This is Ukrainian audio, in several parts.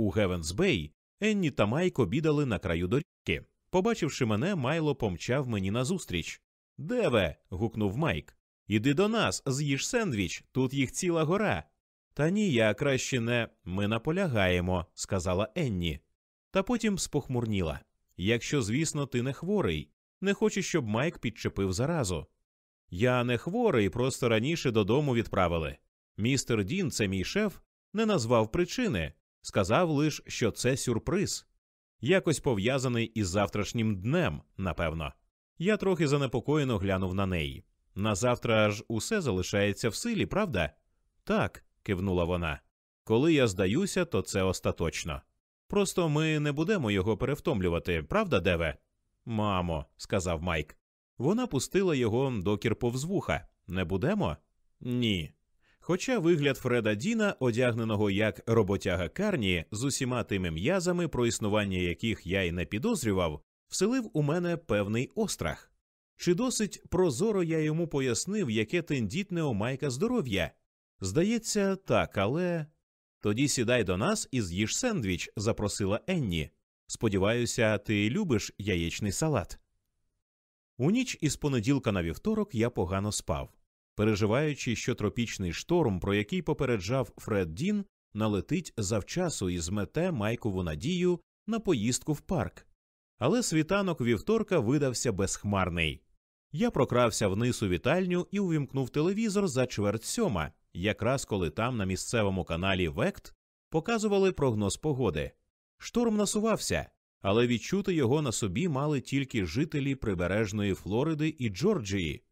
у Гевенсбей, Енні та Майк обідали на краю доріжки. Побачивши мене, Майло помчав мені назустріч. Деве. гукнув Майк. Іди до нас, з'їж сендвіч, тут їх ціла гора. Та ні, я краще не ми наполягаємо, сказала Енні. Та потім спохмурніла. Якщо, звісно, ти не хворий, не хочеш, щоб Майк підчепив заразу. Я не хворий, просто раніше додому відправили. Містер Дін, це мій шеф, не назвав причини, сказав лише, що це сюрприз. Якось пов'язаний із завтрашнім днем, напевно. Я трохи занепокоєно глянув на неї. На завтра ж усе залишається в силі, правда? Так, кивнула вона. Коли я здаюся, то це остаточно. Просто ми не будемо його перевтомлювати, правда, Деве? Мамо, сказав Майк. Вона пустила його докір повз вуха. Не будемо? Ні. Хоча вигляд Фреда Діна, одягненого як роботяга Карні, з усіма тими м'язами, про існування яких я й не підозрював, вселив у мене певний острах. Чи досить прозоро я йому пояснив, яке тендітне у Майка здоров'я? Здається, так, але. Тоді сідай до нас і з'їж сендвіч, запросила Енні. Сподіваюся, ти любиш яєчний салат. У ніч із понеділка на вівторок я погано спав, переживаючи, що тропічний шторм, про який попереджав Фред Дін, налетить завчасу і змете Майкову надію на поїздку в парк. Але світанок вівторка видався безхмарний. Я прокрався вниз у вітальню і увімкнув телевізор за чверть сьома, якраз коли там на місцевому каналі Вект показували прогноз погоди. Шторм насувався, але відчути його на собі мали тільки жителі прибережної Флориди і Джорджії.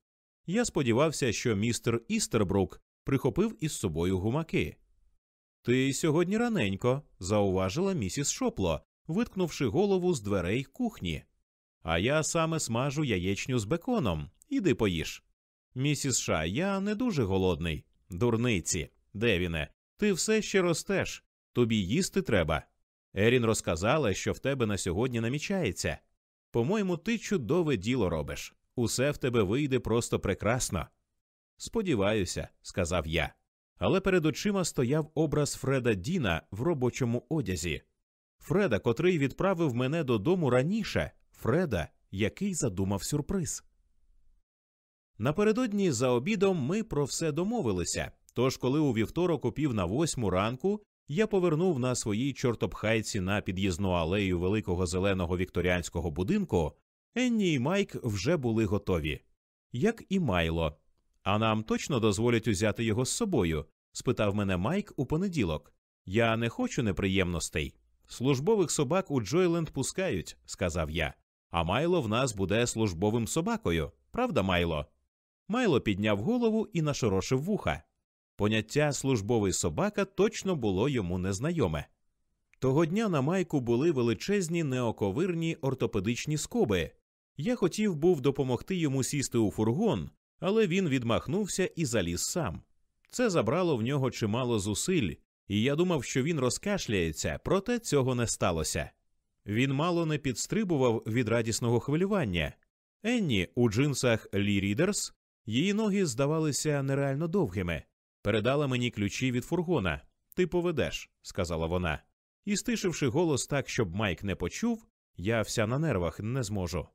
Я сподівався, що містер Істербрук прихопив із собою гумаки. Ти сьогодні раненько, зауважила місіс Шопло, виткнувши голову з дверей кухні. А я саме смажу яєчню з беконом. Іди поїж. Місіс Ша, я не дуже голодний. Дурниці, Девіне, ти все ще ростеш. Тобі їсти треба. Ерін розказала, що в тебе на сьогодні намічається. По-моєму, ти чудове діло робиш. Усе в тебе вийде просто прекрасно. Сподіваюся, сказав я. Але перед очима стояв образ Фреда Діна в робочому одязі. Фреда, котрий відправив мене додому раніше, Фреда, який задумав сюрприз. Напередодні за обідом ми про все домовилися. Тож, коли у вівторок у пів на восьму ранку я повернув на своїй чортопхайці на під'їзну алею великого зеленого вікторіанського будинку, Енні і Майк вже були готові, як і Майло. А нам точно дозволять узяти його з собою? спитав мене Майк у понеділок. Я не хочу неприємностей. Службових собак у Джойленд пускають, сказав я. А Майло в нас буде службовим собакою. Правда, Майло? Майло підняв голову і нашорошив вуха. Поняття службовий собака точно було йому незнайоме. Того дня на майку були величезні неоковирні ортопедичні скоби. Я хотів був допомогти йому сісти у фургон, але він відмахнувся і заліз сам. Це забрало в нього чимало зусиль, і я думав, що він розкашляється, проте цього не сталося. Він мало не підстрибував від радісного хвилювання. Енні у джинсах Лі Рідерс, її ноги здавалися нереально довгими. Передала мені ключі від фургона. Ти поведеш, сказала вона. І, стишивши голос так, щоб Майк не почув, я вся на нервах не зможу.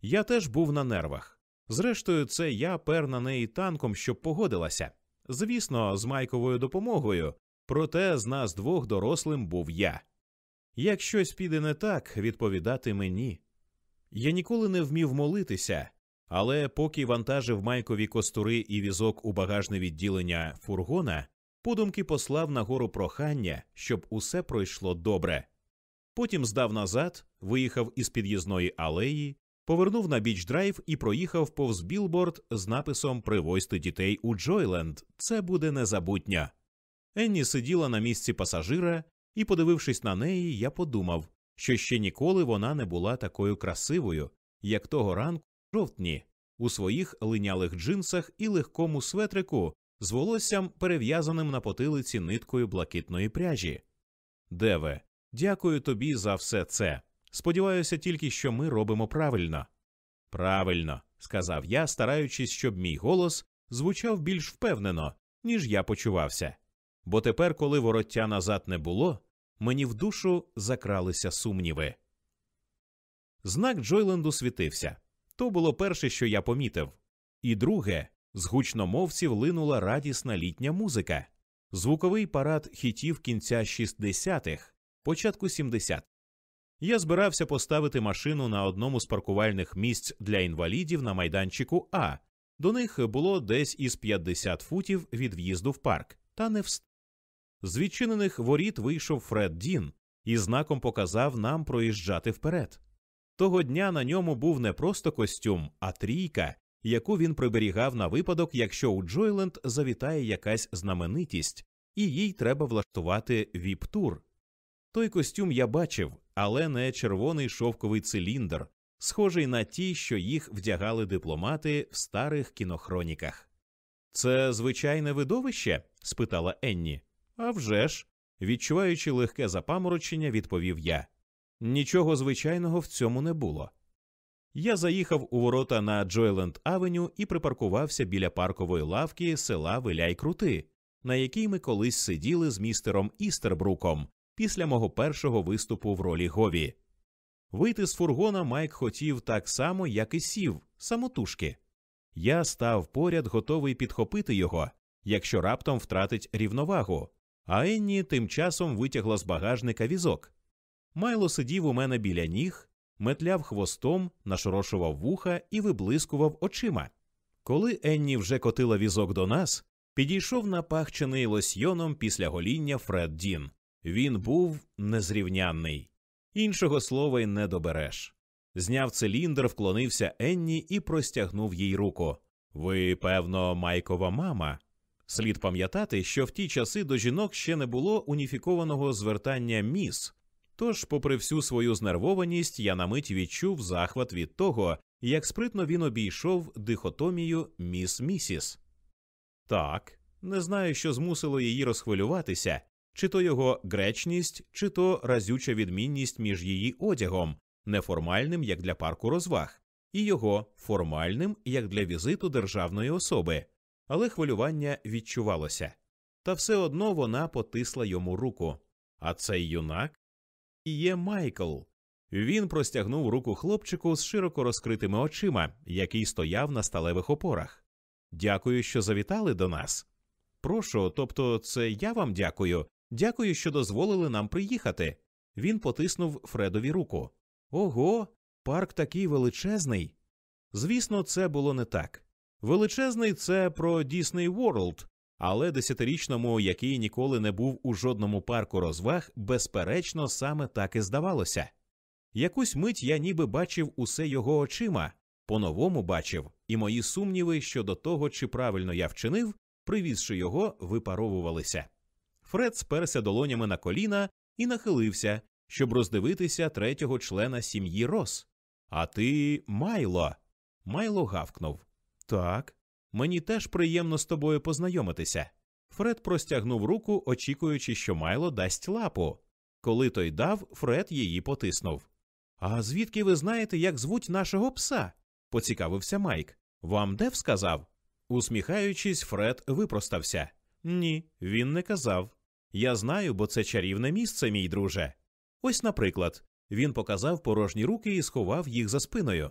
Я теж був на нервах. Зрештою, це я пер на неї танком, щоб погодилася. Звісно, з Майковою допомогою, проте з нас двох дорослим був я. Як щось піде не так, відповідати мені. Я ніколи не вмів молитися, але поки вантажив майкові костури і візок у багажне відділення фургона, подумки послав нагору прохання, щоб усе пройшло добре. Потім здав назад, виїхав із під'їзної алеї, повернув на біч драйв і проїхав повз білборд з написом Привозьте дітей у Джойленд. Це буде незабутньо. Енні сиділа на місці пасажира, і, подивившись на неї, я подумав, що ще ніколи вона не була такою красивою, як того ранку в жовтні, у своїх линялих джинсах і легкому светрику з волоссям, перев'язаним на потилиці ниткою блакитної пряжі. Деве, дякую тобі за все це. Сподіваюся тільки, що ми робимо правильно. Правильно, сказав я, стараючись, щоб мій голос звучав більш впевнено, ніж я почувався. Бо тепер, коли вороття назад не було, мені в душу закралися сумніви. Знак Джойленду світився. То було перше, що я помітив. І друге, з гучномовців линула радісна літня музика, звуковий парад хітів кінця 60-х, початку 70 Я збирався поставити машину на одному з паркувальних місць для інвалідів на майданчику А. До них було десь із 50 футів від в'їзду в парк, та не встиг. З відчинених воріт вийшов Фред Дін і знаком показав нам проїжджати вперед. Того дня на ньому був не просто костюм, а трійка, яку він приберігав на випадок, якщо у Джойленд завітає якась знаменитість, і їй треба влаштувати віп-тур. Той костюм я бачив, але не червоний шовковий циліндр, схожий на ті, що їх вдягали дипломати в старих кінохроніках. Це звичайне видовище? спитала Енні. «А вже ж!» – відчуваючи легке запаморочення, відповів я. Нічого звичайного в цьому не було. Я заїхав у ворота на Джойленд Авеню і припаркувався біля паркової лавки села Виляй Крути, на якій ми колись сиділи з містером Істербруком після мого першого виступу в ролі Гові. Вийти з фургона Майк хотів так само, як і сів, самотужки. Я став поряд, готовий підхопити його, якщо раптом втратить рівновагу, а Енні тим часом витягла з багажника візок. Майло сидів у мене біля ніг, метляв хвостом, нашорошував вуха і виблискував очима. Коли Енні вже котила візок до нас, підійшов напахчений лосьйоном після гоління Фред Дін. Він був незрівнянний. Іншого слова й не добереш. Зняв циліндр, вклонився Енні і простягнув їй руку. Ви, певно, Майкова мама. Слід пам'ятати, що в ті часи до жінок ще не було уніфікованого звертання міс. Тож, попри всю свою знервованість, я на мить відчув захват від того, як спритно він обійшов дихотомію міс місіс. Так, не знаю, що змусило її розхвилюватися, чи то його гречність, чи то разюча відмінність між її одягом, неформальним як для парку розваг, і його формальним як для візиту державної особи, але хвилювання відчувалося. Та все одно вона потисла йому руку. А цей юнак є Майкл. Він простягнув руку хлопчику з широко розкритими очима, який стояв на сталевих опорах. Дякую, що завітали до нас. Прошу, тобто, це я вам дякую. Дякую, що дозволили нам приїхати. Він потиснув Фредові руку. Ого, парк такий величезний. Звісно, це було не так. Величезний це про Disney World, але десятирічному, який ніколи не був у жодному парку розваг, безперечно, саме так і здавалося. Якусь мить я ніби бачив усе його очима, по-новому бачив, і мої сумніви щодо того, чи правильно я вчинив, привізши його, випаровувалися. Фред сперся долонями на коліна і нахилився, щоб роздивитися третього члена сім'ї Рос. А ти, Майло. Майло гавкнув. Так, мені теж приємно з тобою познайомитися. Фред простягнув руку, очікуючи, що Майло дасть лапу. Коли той дав, Фред її потиснув. А звідки ви знаєте, як звуть нашого пса? поцікавився Майк. Вам Дев сказав? Усміхаючись, Фред випростався. Ні, він не казав. Я знаю, бо це чарівне місце, мій друже. Ось, наприклад, він показав порожні руки і сховав їх за спиною.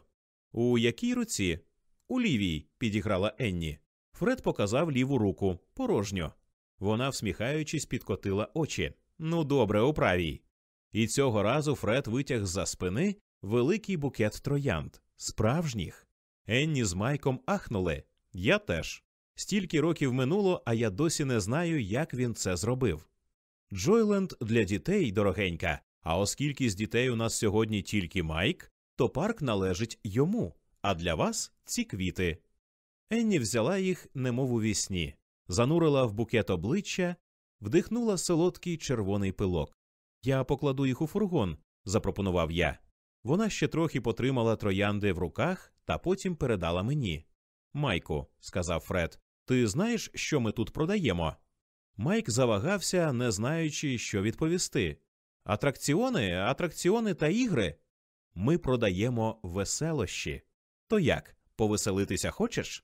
У якій руці? У лівій, підіграла Енні. Фред показав ліву руку порожньо. Вона, всміхаючись, підкотила очі. Ну, добре, у правій. І цього разу Фред витяг з за спини великий букет троянд, справжніх. Енні з Майком ахнули. Я теж. Стільки років минуло, а я досі не знаю, як він це зробив. Джойленд для дітей дорогенька, а оскільки з дітей у нас сьогодні тільки Майк, то парк належить йому, а для вас ці квіти. Енні взяла їх, немов у вісні, занурила в букет обличчя, вдихнула солодкий червоний пилок. Я покладу їх у фургон, запропонував я. Вона ще трохи потримала троянди в руках та потім передала мені. Майку, сказав Фред, ти знаєш, що ми тут продаємо? Майк завагався, не знаючи, що відповісти. Атракціони, атракціони та ігри. Ми продаємо веселощі. То як, повеселитися хочеш?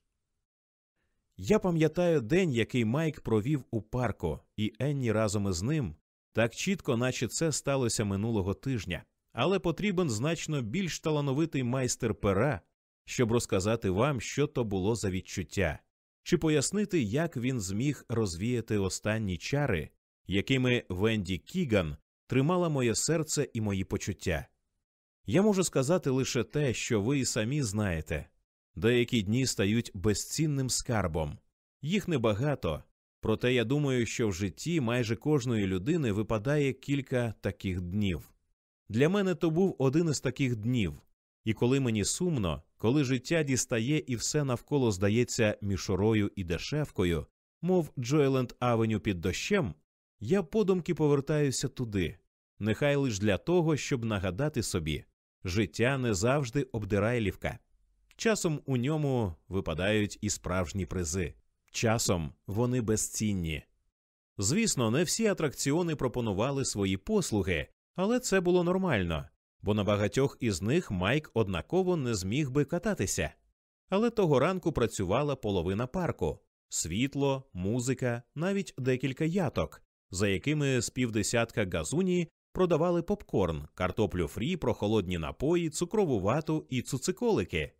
Я пам'ятаю день, який Майк провів у парку, і Енні разом із ним, Так чітко, наче це сталося минулого тижня, але потрібен значно більш талановитий майстер пера, щоб розказати вам, що то було за відчуття, чи пояснити, як він зміг розвіяти останні чари, якими Венді Кіган тримала моє серце і мої почуття. Я можу сказати лише те, що ви і самі знаєте. Деякі дні стають безцінним скарбом, їх небагато, проте я думаю, що в житті майже кожної людини випадає кілька таких днів. Для мене то був один із таких днів, і коли мені сумно, коли життя дістає і все навколо здається мішорою і дешевкою, мов Джойленд Авеню під дощем, я подумки повертаюся туди, нехай лиш для того, щоб нагадати собі життя не завжди обдирайлівка. Часом у ньому випадають і справжні призи, часом вони безцінні. Звісно, не всі атракціони пропонували свої послуги, але це було нормально, бо на багатьох із них Майк однаково не зміг би кататися. Але того ранку працювала половина парку світло, музика, навіть декілька яток, за якими з півдесятка газуні продавали попкорн, картоплю фрі, прохолодні напої, цукрову вату і цуциколики.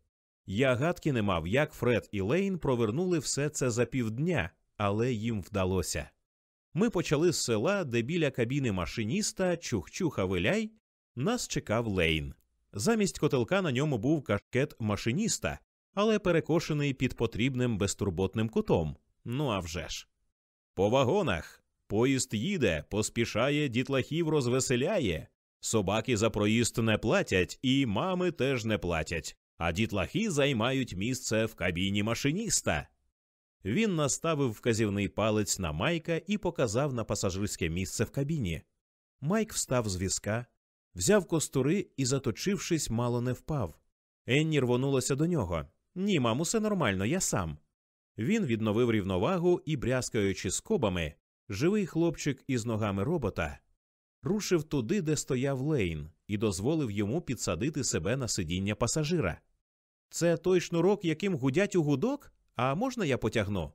Я гадки не мав, як Фред і Лейн провернули все це за півдня, але їм вдалося. Ми почали з села, де біля кабіни машиніста чух-чуха виляй, нас чекав Лейн. Замість котелка на ньому був кашкет машиніста, але перекошений під потрібним безтурботним кутом. Ну а вже ж. По вагонах. Поїзд їде, поспішає, дітлахів розвеселяє. Собаки за проїзд не платять, і мами теж не платять, а дітлахи займають місце в кабіні машиніста. Він наставив вказівний палець на Майка і показав на пасажирське місце в кабіні. Майк встав з візка, взяв костури і, заточившись, мало не впав. Енні рвонулася до нього. Ні, мам, усе нормально, я сам. Він відновив рівновагу і, брязкаючи скобами, живий хлопчик із ногами робота, рушив туди, де стояв Лейн, і дозволив йому підсадити себе на сидіння пасажира. Це той шнурок, яким гудять у гудок? А можна я потягну?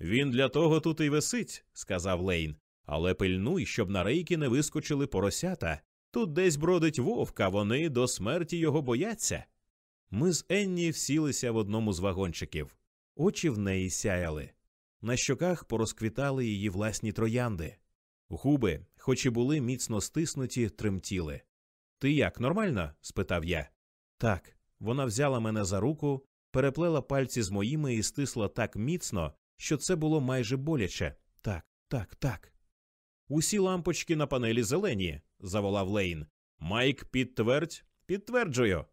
Він для того тут і висить, сказав Лейн. Але пильнуй, щоб на рейки не вискочили поросята. Тут десь бродить вовка, вони до смерті його бояться. Ми з Енні всілися в одному з вагончиків. Очі в неї сяяли. На щоках порозквітали її власні троянди. Губи, хоч і були міцно стиснуті, тремтіли. Ти як, нормально? спитав я. Так. Вона взяла мене за руку, переплела пальці з моїми і стисла так міцно, що це було майже боляче. Так, так, так. Усі лампочки на панелі зелені, заволав Лейн. Майк, підтвердь, підтверджую.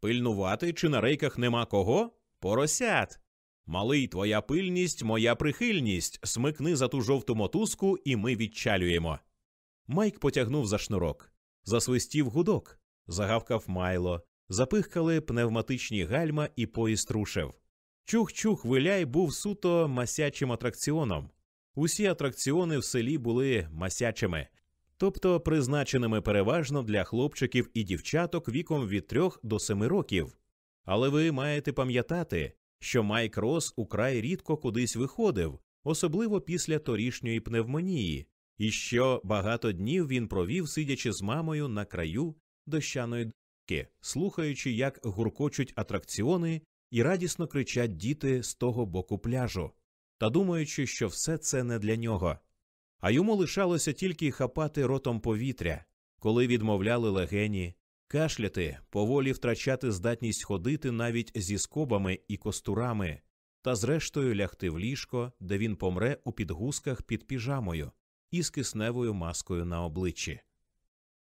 Пильнувати, чи на рейках нема кого? Поросят. Малий, твоя пильність, моя прихильність. Смикни за ту жовту мотузку, і ми відчалюємо. Майк потягнув за шнурок, засвистів гудок, загавкав майло, запихкали пневматичні гальма, і поїзд рушив. Чух-чух виляй був суто масячим атракціоном. Усі атракціони в селі були масячими, тобто призначеними переважно для хлопчиків і дівчаток віком від трьох до семи років. Але ви маєте пам'ятати, що Майк Рос украй рідко кудись виходив, особливо після торішньої пневмонії, і що багато днів він провів, сидячи з мамою на краю дощаної дки, слухаючи, як гуркочуть атракціони і радісно кричать діти з того боку пляжу, та думаючи, що все це не для нього. А йому лишалося тільки хапати ротом повітря, коли відмовляли легені, кашляти, поволі втрачати здатність ходити навіть зі скобами і костурами, та зрештою лягти в ліжко, де він помре у підгузках під піжамою і з кисневою маскою на обличчі.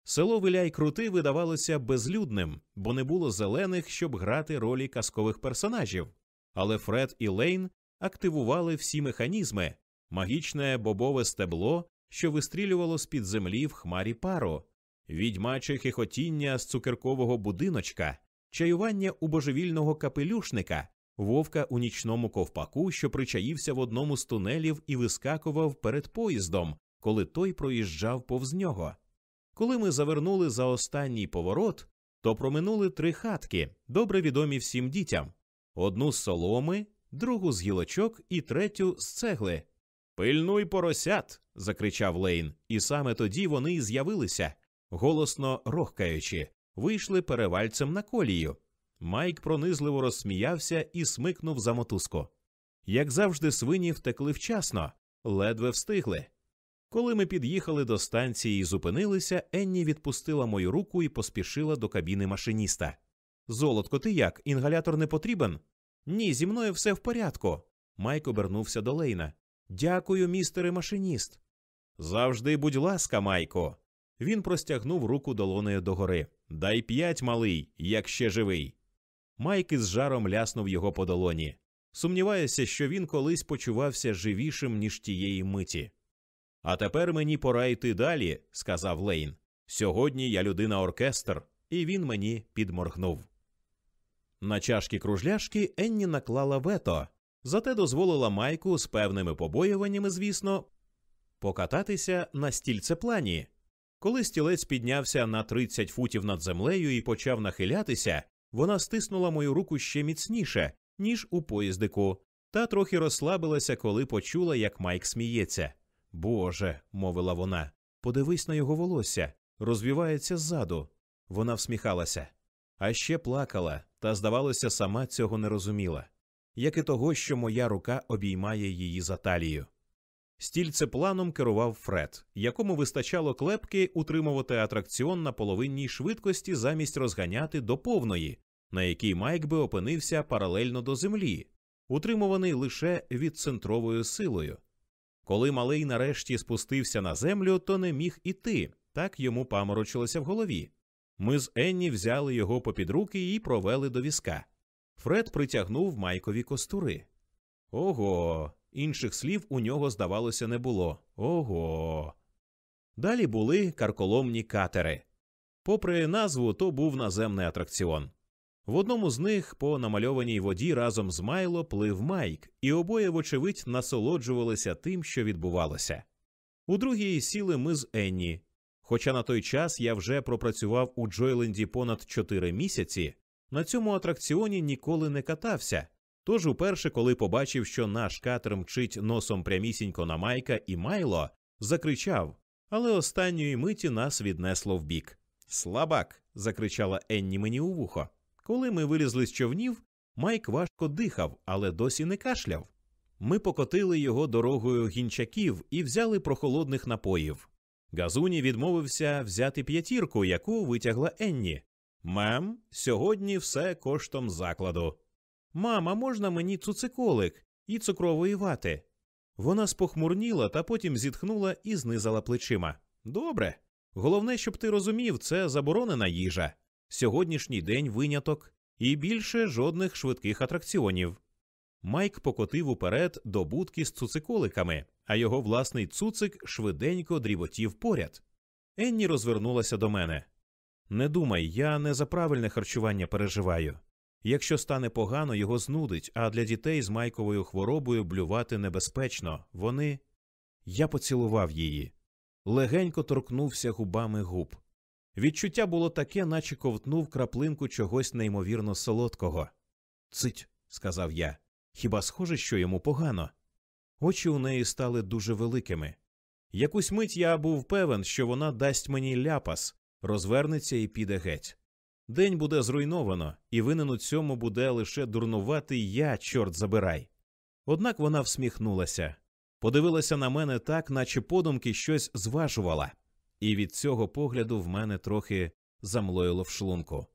Село Виляй Крути видавалося безлюдним, бо не було зелених, щоб грати ролі казкових персонажів, але Фред і Лейн активували всі механізми, магічне бобове стебло, що вистрілювало з під землі в хмарі пару, відьмаче хихотіння з цукеркового будиночка, чаювання у божевільного капелюшника, вовка у нічному ковпаку, що причаївся в одному з тунелів і вискакував перед поїздом, коли той проїжджав повз нього. Коли ми завернули за останній поворот, то проминули три хатки, добре відомі всім дітям одну з соломи, другу з гілочок і третю з цегли. Пильнуй поросят, закричав Лейн, і саме тоді вони й з'явилися, голосно рохкаючи, вийшли перевальцем на колію. Майк пронизливо розсміявся і смикнув за мотузку. Як завжди, свині втекли вчасно, ледве встигли. Коли ми під'їхали до станції і зупинилися, Енні відпустила мою руку і поспішила до кабіни машиніста. Золотко, ти як? Інгалятор не потрібен? Ні, зі мною все в порядку. Майк обернувся до Лейна. Дякую, містере машиніст. Завжди, будь ласка, Майко. Він простягнув руку долонею догори. Дай п'ять, малий, як ще живий. Майк із жаром ляснув його по долоні. Сумніваюся, що він колись почувався живішим, ніж тієї миті. А тепер мені пора йти далі, сказав Лейн. Сьогодні я людина оркестр, і він мені підморгнув. На чашки кружляшки Енні наклала вето, зате дозволила Майку з певними побоюваннями, звісно, покататися на стільцеплані. Коли стілець піднявся на 30 футів над землею і почав нахилятися, вона стиснула мою руку ще міцніше, ніж у поїздику, та трохи розслабилася, коли почула, як Майк сміється. Боже, мовила вона, подивись на його волосся, розвівається ззаду. Вона всміхалася, а ще плакала, та, здавалося, сама цього не розуміла, як і того, що моя рука обіймає її за талію. Стільцепланом керував Фред, якому вистачало клепки утримувати атракціон на половинній швидкості замість розганяти до повної, на якій Майк би опинився паралельно до землі, утримуваний лише відцентровою силою. Коли малий нарешті спустився на землю, то не міг іти, так йому паморочилося в голові. Ми з Енні взяли його попід руки і провели до візка. Фред притягнув майкові костури. Ого, інших слів у нього, здавалося, не було. Ого. Далі були карколомні катери. Попри назву, то був наземний атракціон. В одному з них по намальованій воді разом з Майло плив Майк, і обоє, вочевидь, насолоджувалися тим, що відбувалося. У другій сіли ми з Енні. Хоча на той час я вже пропрацював у Джойленді понад чотири місяці, на цьому атракціоні ніколи не катався. Тож уперше, коли побачив, що наш катер мчить носом прямісінько на Майка і Майло, закричав, але останньої миті нас віднесло вбік. Слабак. закричала Енні мені у вухо. Коли ми вилізли з човнів, Майк важко дихав, але досі не кашляв. Ми покотили його дорогою гінчаків і взяли прохолодних напоїв. Газуні відмовився взяти п'ятірку, яку витягла Енні. Мем, сьогодні все коштом закладу. Мама, можна мені цуциколик і цукрової вати? Вона спохмурніла та потім зітхнула і знизала плечима. Добре. Головне, щоб ти розумів, це заборонена їжа. Сьогоднішній день виняток і більше жодних швидких атракціонів. Майк покотив уперед до будки з цуциколиками, а його власний цуцик швиденько дріботів поряд. Енні розвернулася до мене. Не думай, я не за правильне харчування переживаю. Якщо стане погано, його знудить, а для дітей з майковою хворобою блювати небезпечно. Вони. Я поцілував її. Легенько торкнувся губами губ. Відчуття було таке, наче ковтнув краплинку чогось неймовірно солодкого. Цить, сказав я. Хіба схоже, що йому погано? Очі у неї стали дуже великими. Якусь мить я був певен, що вона дасть мені ляпас, розвернеться і піде геть. День буде зруйновано, і винен у цьому буде лише дурнуватий я, чорт забирай. Однак вона всміхнулася, подивилася на мене так, наче подумки щось зважувала, і від цього погляду в мене трохи замлоїло в шлунку.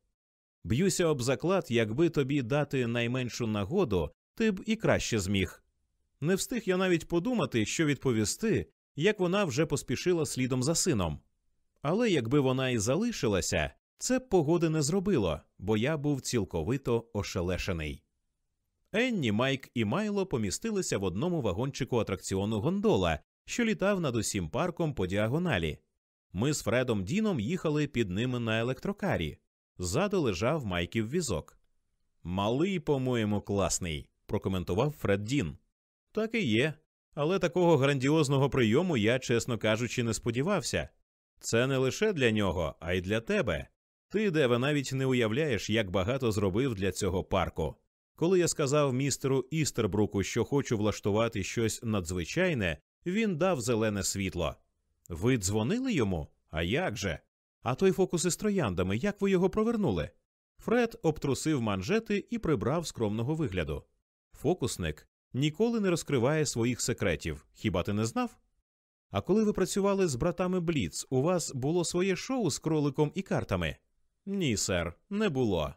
Б'юся об заклад, якби тобі дати найменшу нагоду, ти б і краще зміг. Не встиг я навіть подумати, що відповісти, як вона вже поспішила слідом за сином. Але якби вона і залишилася, це погоди не зробило, бо я був цілковито ошелешений. Енні, Майк і Майло помістилися в одному вагончику атракціону гондола, що літав над усім парком по діагоналі. Ми з Фредом Діном їхали під ними на електрокарі. Ззаду лежав Майків візок. Малий, по-моєму, класний, прокоментував Фред Дін. Так і є. Але такого грандіозного прийому я, чесно кажучи, не сподівався. Це не лише для нього, а й для тебе. Ти, Деве, навіть не уявляєш, як багато зробив для цього парку. Коли я сказав містеру Істербруку, що хочу влаштувати щось надзвичайне, Він дав зелене світло. Ви дзвонили йому? А як же? А той фокус із трояндами, як ви його провернули? Фред обтрусив манжети і прибрав скромного вигляду. Фокусник ніколи не розкриває своїх секретів. Хіба ти не знав? А коли ви працювали з братами Бліц, у вас було своє шоу з кроликом і картами? Ні, сер, не було.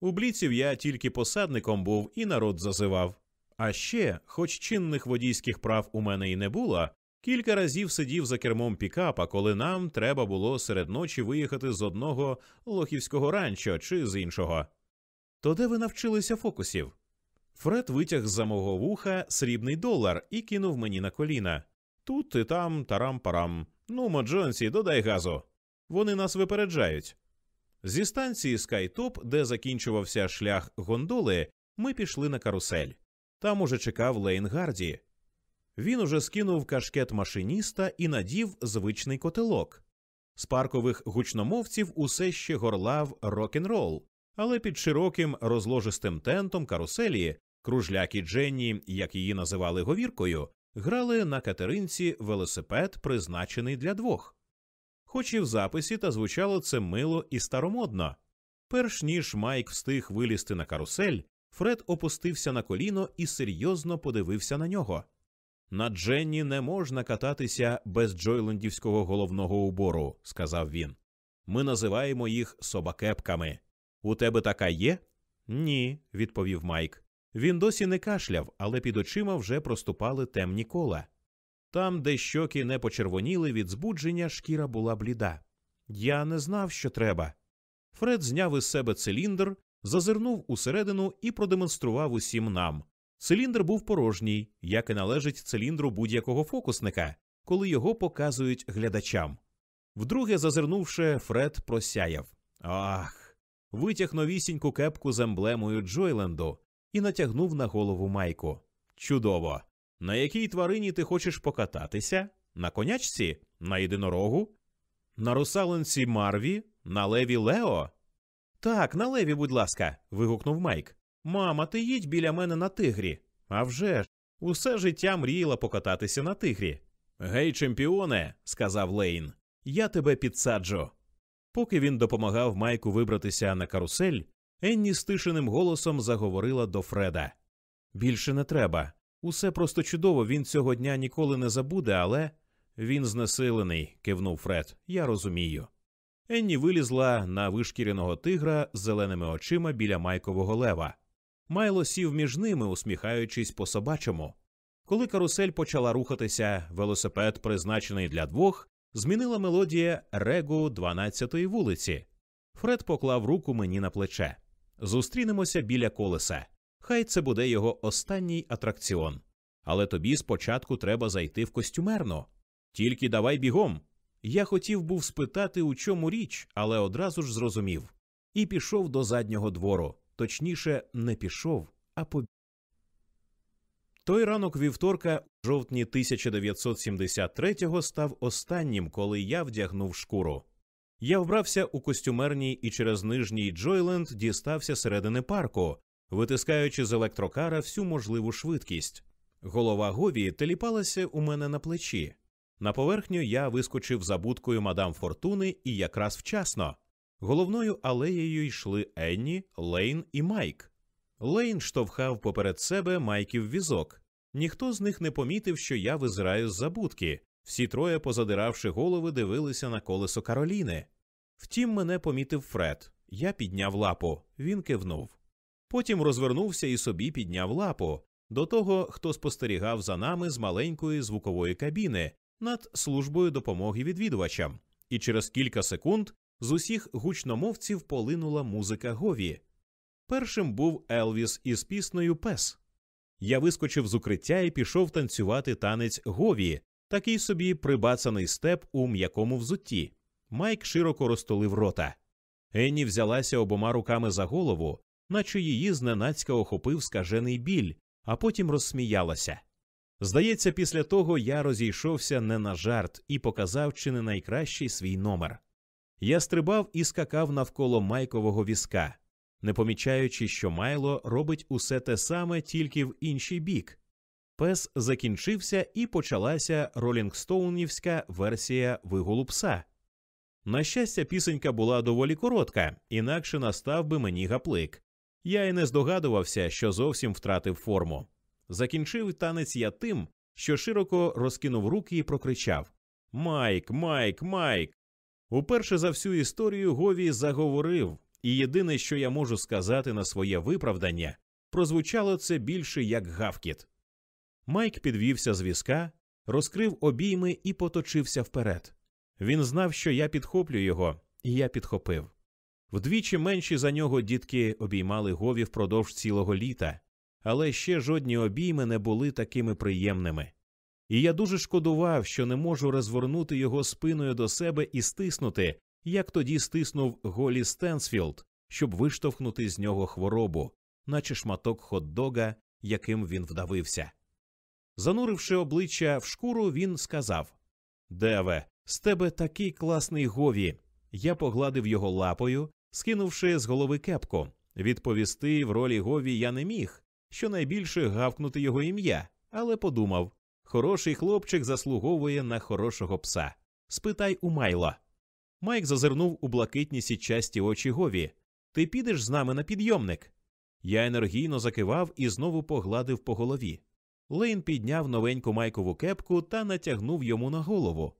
У бліців я тільки посадником був і народ зазивав. А ще, хоч чинних водійських прав у мене і не було, кілька разів сидів за кермом пікапа, коли нам треба було серед ночі виїхати з одного лохівського ранчо чи з іншого. То де ви навчилися фокусів? Фред витяг з-за мого вуха срібний долар і кинув мені на коліна. Тут і там тарам-парам. Ну, Джонсі, додай газу. Вони нас випереджають. Зі станції Скайтоп, де закінчувався шлях гондоли, ми пішли на карусель. Там уже чекав Лейн Гарді. Він уже скинув кашкет машиніста і надів звичний котелок. З паркових гучномовців усе ще горлав рок-н-рол, але під широким розложистим тентом каруселі кружляки Дженні, як її називали говіркою, грали на катеринці велосипед, призначений для двох. Хоч і в записі та звучало це мило і старомодно. Перш ніж Майк встиг вилізти на карусель, Фред опустився на коліно і серйозно подивився на нього. На Дженні не можна кататися без джойлендівського головного убору, сказав він. Ми називаємо їх собакепками. У тебе така є? Ні, відповів Майк. Він досі не кашляв, але під очима вже проступали темні кола. Там, де щоки не почервоніли від збудження, шкіра була бліда. Я не знав, що треба. Фред зняв із себе циліндр, зазирнув усередину і продемонстрував усім нам. Циліндр був порожній, як і належить циліндру будь-якого фокусника, коли його показують глядачам. Вдруге, зазирнувши, Фред просяяв Ах. Витяг новісіньку кепку з емблемою Джойленду і натягнув на голову майку. Чудово! На якій тварині ти хочеш покататися? На конячці? На єдинорогу? На русалонці Марві? На леві Лео? Так, на леві, будь ласка. вигукнув Майк. Мама, ти їдь біля мене на тигрі. А вже ж, усе життя мріяла покататися на тигрі. Гей, чемпіоне, сказав Лейн, я тебе підсаджу. Поки він допомагав Майку вибратися на карусель, Енні стишеним голосом заговорила до Фреда. Більше не треба. Усе просто чудово, він цього дня ніколи не забуде, але він знесилений, кивнув Фред. Я розумію. Енні вилізла на вишкіреного тигра з зеленими очима біля майкового лева. Майло сів між ними, усміхаючись по собачому. Коли карусель почала рухатися, велосипед, призначений для двох, змінила мелодія регу 12-ї вулиці. Фред поклав руку мені на плече. Зустрінемося біля колеса. Хай це буде його останній атракціон. Але тобі спочатку треба зайти в костюмерну. Тільки давай бігом. Я хотів був спитати, у чому річ, але одразу ж зрозумів. І пішов до заднього двору. Точніше, не пішов, а побіг. Той ранок вівторка, у жовтні 1973-го, став останнім, коли я вдягнув шкуру. Я вбрався у костюмерній і через нижній Джойленд дістався середини парку, витискаючи з електрокара всю можливу швидкість. Голова Гові теліпалася у мене на плечі. На поверхню я вискочив за будкою мадам Фортуни і якраз вчасно. Головною алеєю йшли Енні, Лейн і Майк. Лейн штовхав поперед себе Майків візок. Ніхто з них не помітив, що я визираю з забудки. Всі троє, позадиравши голови, дивилися на колесо Кароліни. Втім, мене помітив Фред. Я підняв лапу. Він кивнув. Потім розвернувся і собі підняв лапу до того, хто спостерігав за нами з маленької звукової кабіни над службою допомоги відвідувачам, і через кілька секунд з усіх гучномовців полинула музика Гові. Першим був Елвіс із піснею Пес. Я вискочив з укриття і пішов танцювати танець Гові, такий собі прибацаний степ у м'якому взутті. Майк широко розтулив рота. Енні взялася обома руками за голову, наче її зненацька охопив скажений біль, а потім розсміялася. Здається, після того я розійшовся не на жарт і показав чи не найкращий свій номер. Я стрибав і скакав навколо майкового візка, не помічаючи, що Майло робить усе те саме тільки в інший бік. Пес закінчився і почалася ролінгстоунівська версія вигулу пса. На щастя, пісенька була доволі коротка, інакше настав би мені гаплик. Я й не здогадувався, що зовсім втратив форму. Закінчив танець я тим, що широко розкинув руки і прокричав Майк, Майк, Майк. Уперше за всю історію Гові заговорив, і єдине, що я можу сказати на своє виправдання, прозвучало це більше як гавкіт. Майк підвівся з візка, розкрив обійми і поточився вперед. Він знав, що я підхоплю його, і я підхопив. Вдвічі менші за нього дітки обіймали Гові впродовж цілого літа, але ще жодні обійми не були такими приємними. І я дуже шкодував, що не можу розвернути його спиною до себе і стиснути, як тоді стиснув Голі Стенсфілд, щоб виштовхнути з нього хворобу, наче шматок хот-дога, яким він вдавився. Зануривши обличчя в шкуру, він сказав Деве, з тебе такий класний гові. Я погладив його лапою, скинувши з голови кепку. Відповісти в ролі Гові я не міг, щонайбільше гавкнути його ім'я, але подумав хороший хлопчик заслуговує на хорошого пса. Спитай у Майла. Майк зазирнув у блакитні січасті очі Гові. Ти підеш з нами на підйомник? Я енергійно закивав і знову погладив по голові. Лейн підняв новеньку майкову кепку та натягнув йому на голову.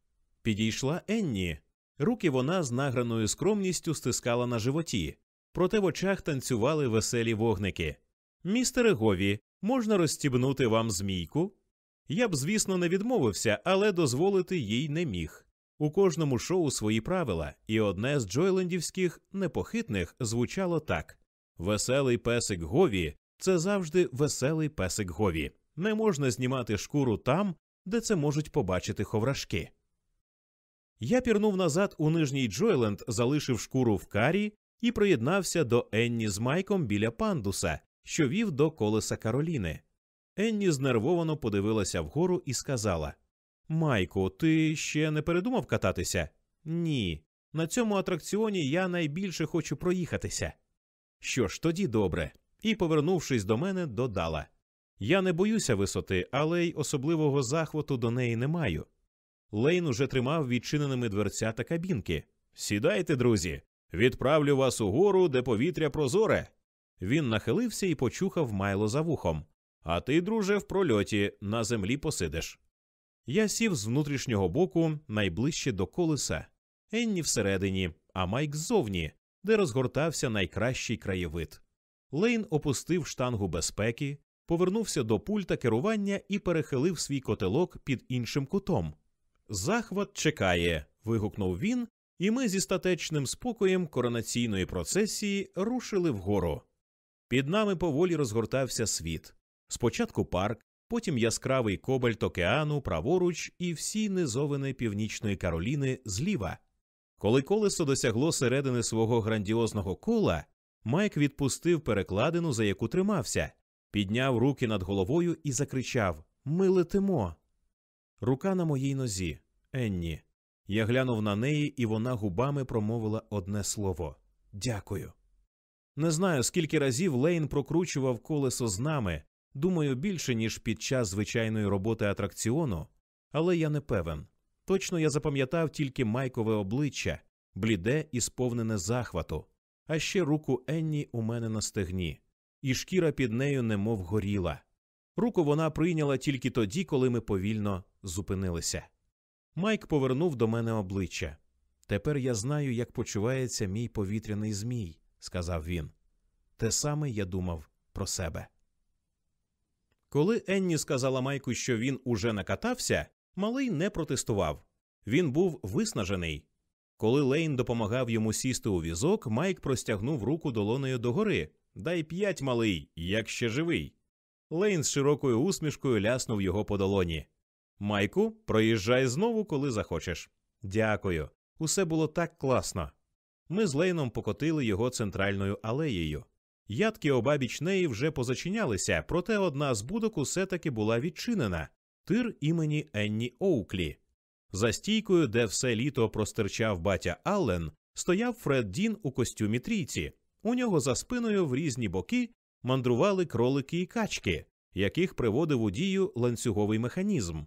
Підійшла Енні. Руки вона з награною скромністю стискала на животі, проте в очах танцювали веселі вогники. Містере Гові, можна розстібнути вам змійку? Я б, звісно, не відмовився, але дозволити їй не міг. У кожному шоу свої правила, і одне з джойлендівських непохитних звучало так Веселий песик Гові це завжди веселий песик Гові. Не можна знімати шкуру там, де це можуть побачити ховрашки. Я пірнув назад у нижній Джойленд, залишив шкуру в карі і приєднався до Енні з Майком біля пандуса, що вів до колеса Кароліни. Енні знервовано подивилася вгору і сказала Майку, ти ще не передумав кататися? Ні. На цьому атракціоні я найбільше хочу проїхатися. Що ж, тоді добре. І, повернувшись до мене, додала Я не боюся висоти, але й особливого захвату до неї не маю. Лейн уже тримав відчиненими дверця та кабінки. Сідайте, друзі, відправлю вас угору, де повітря прозоре. Він нахилився і почухав майло за вухом. А ти, друже, в прольоті на землі посидиш. Я сів з внутрішнього боку найближче до колеса, Енні всередині, а Майк ззовні, де розгортався найкращий краєвид. Лейн опустив штангу безпеки, повернувся до пульта керування і перехилив свій котелок під іншим кутом. Захват чекає. вигукнув він, і ми зі статечним спокоєм коронаційної процесії рушили вгору. Під нами поволі розгортався світ. Спочатку парк, потім яскравий кобальт океану праворуч і всі низовини північної Кароліни зліва. Коли колесо досягло середини свого грандіозного кола, Майк відпустив перекладину, за яку тримався, підняв руки над головою і закричав Ми летимо. Рука на моїй нозі. Енні. Я глянув на неї, і вона губами промовила одне слово Дякую. Не знаю, скільки разів Лейн прокручував колесо з нами, думаю, більше, ніж під час звичайної роботи атракціону, але я не певен. Точно я запам'ятав тільки майкове обличчя, бліде і сповнене захвату, а ще руку Енні у мене на стегні, і шкіра під нею немов горіла. Руку вона прийняла тільки тоді, коли ми повільно зупинилися. Майк повернув до мене обличчя. Тепер я знаю, як почувається мій повітряний змій, сказав він. Те саме я думав про себе. Коли Енні сказала Майку, що він уже накатався, малий не протестував. Він був виснажений. Коли Лейн допомагав йому сісти у візок, Майк простягнув руку долонею догори. Дай п'ять, малий, як ще живий. Лейн з широкою усмішкою ляснув його по долоні. Майку, проїжджай знову, коли захочеш. Дякую. Усе було так класно. Ми з Лейном покотили його центральною алеєю. Ядки обабіч неї вже позачинялися, проте одна з будок усе таки була відчинена тир імені Енні Оуклі. За стійкою, де все літо простирчав батя Аллен, стояв Фред Дін у костюмі трійці. У нього за спиною в різні боки мандрували кролики і качки, яких приводив у дію ланцюговий механізм,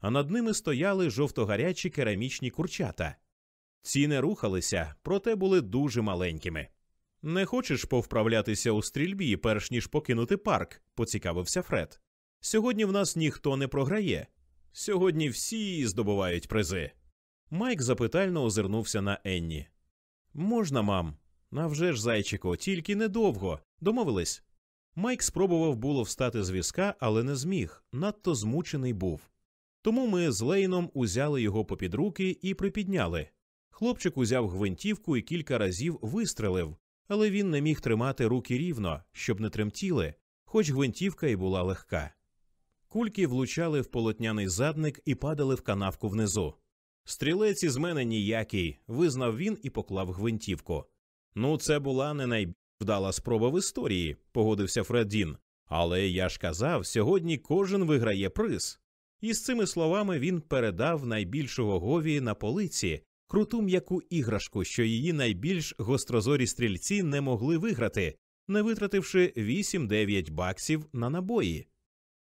а над ними стояли жовтогарячі керамічні курчата. Ці не рухалися, проте були дуже маленькими. Не хочеш повправлятися у стрільбі, перш ніж покинути парк, поцікавився Фред. Сьогодні в нас ніхто не програє. Сьогодні всі здобувають призи. Майк запитально озирнувся на Енні. Можна, мам? «А ж, зайчику, тільки недовго. Домовились. Майк спробував було встати з візка, але не зміг, надто змучений був. Тому ми з Лейном узяли його попід руки і припідняли. Хлопчик узяв гвинтівку і кілька разів вистрелив, але він не міг тримати руки рівно, щоб не тремтіли, хоч гвинтівка й була легка. Кульки влучали в полотняний задник і падали в канавку внизу. Стрілець із мене ніякий, визнав він і поклав гвинтівку. Ну, це була не найвдала спроба в історії, погодився Фреддін. Але я ж казав, сьогодні кожен виграє приз. І з цими словами він передав найбільшого гові на полиці круту м'яку іграшку, що її найбільш гострозорі стрільці не могли виграти, не витративши 8-9 баксів на набої.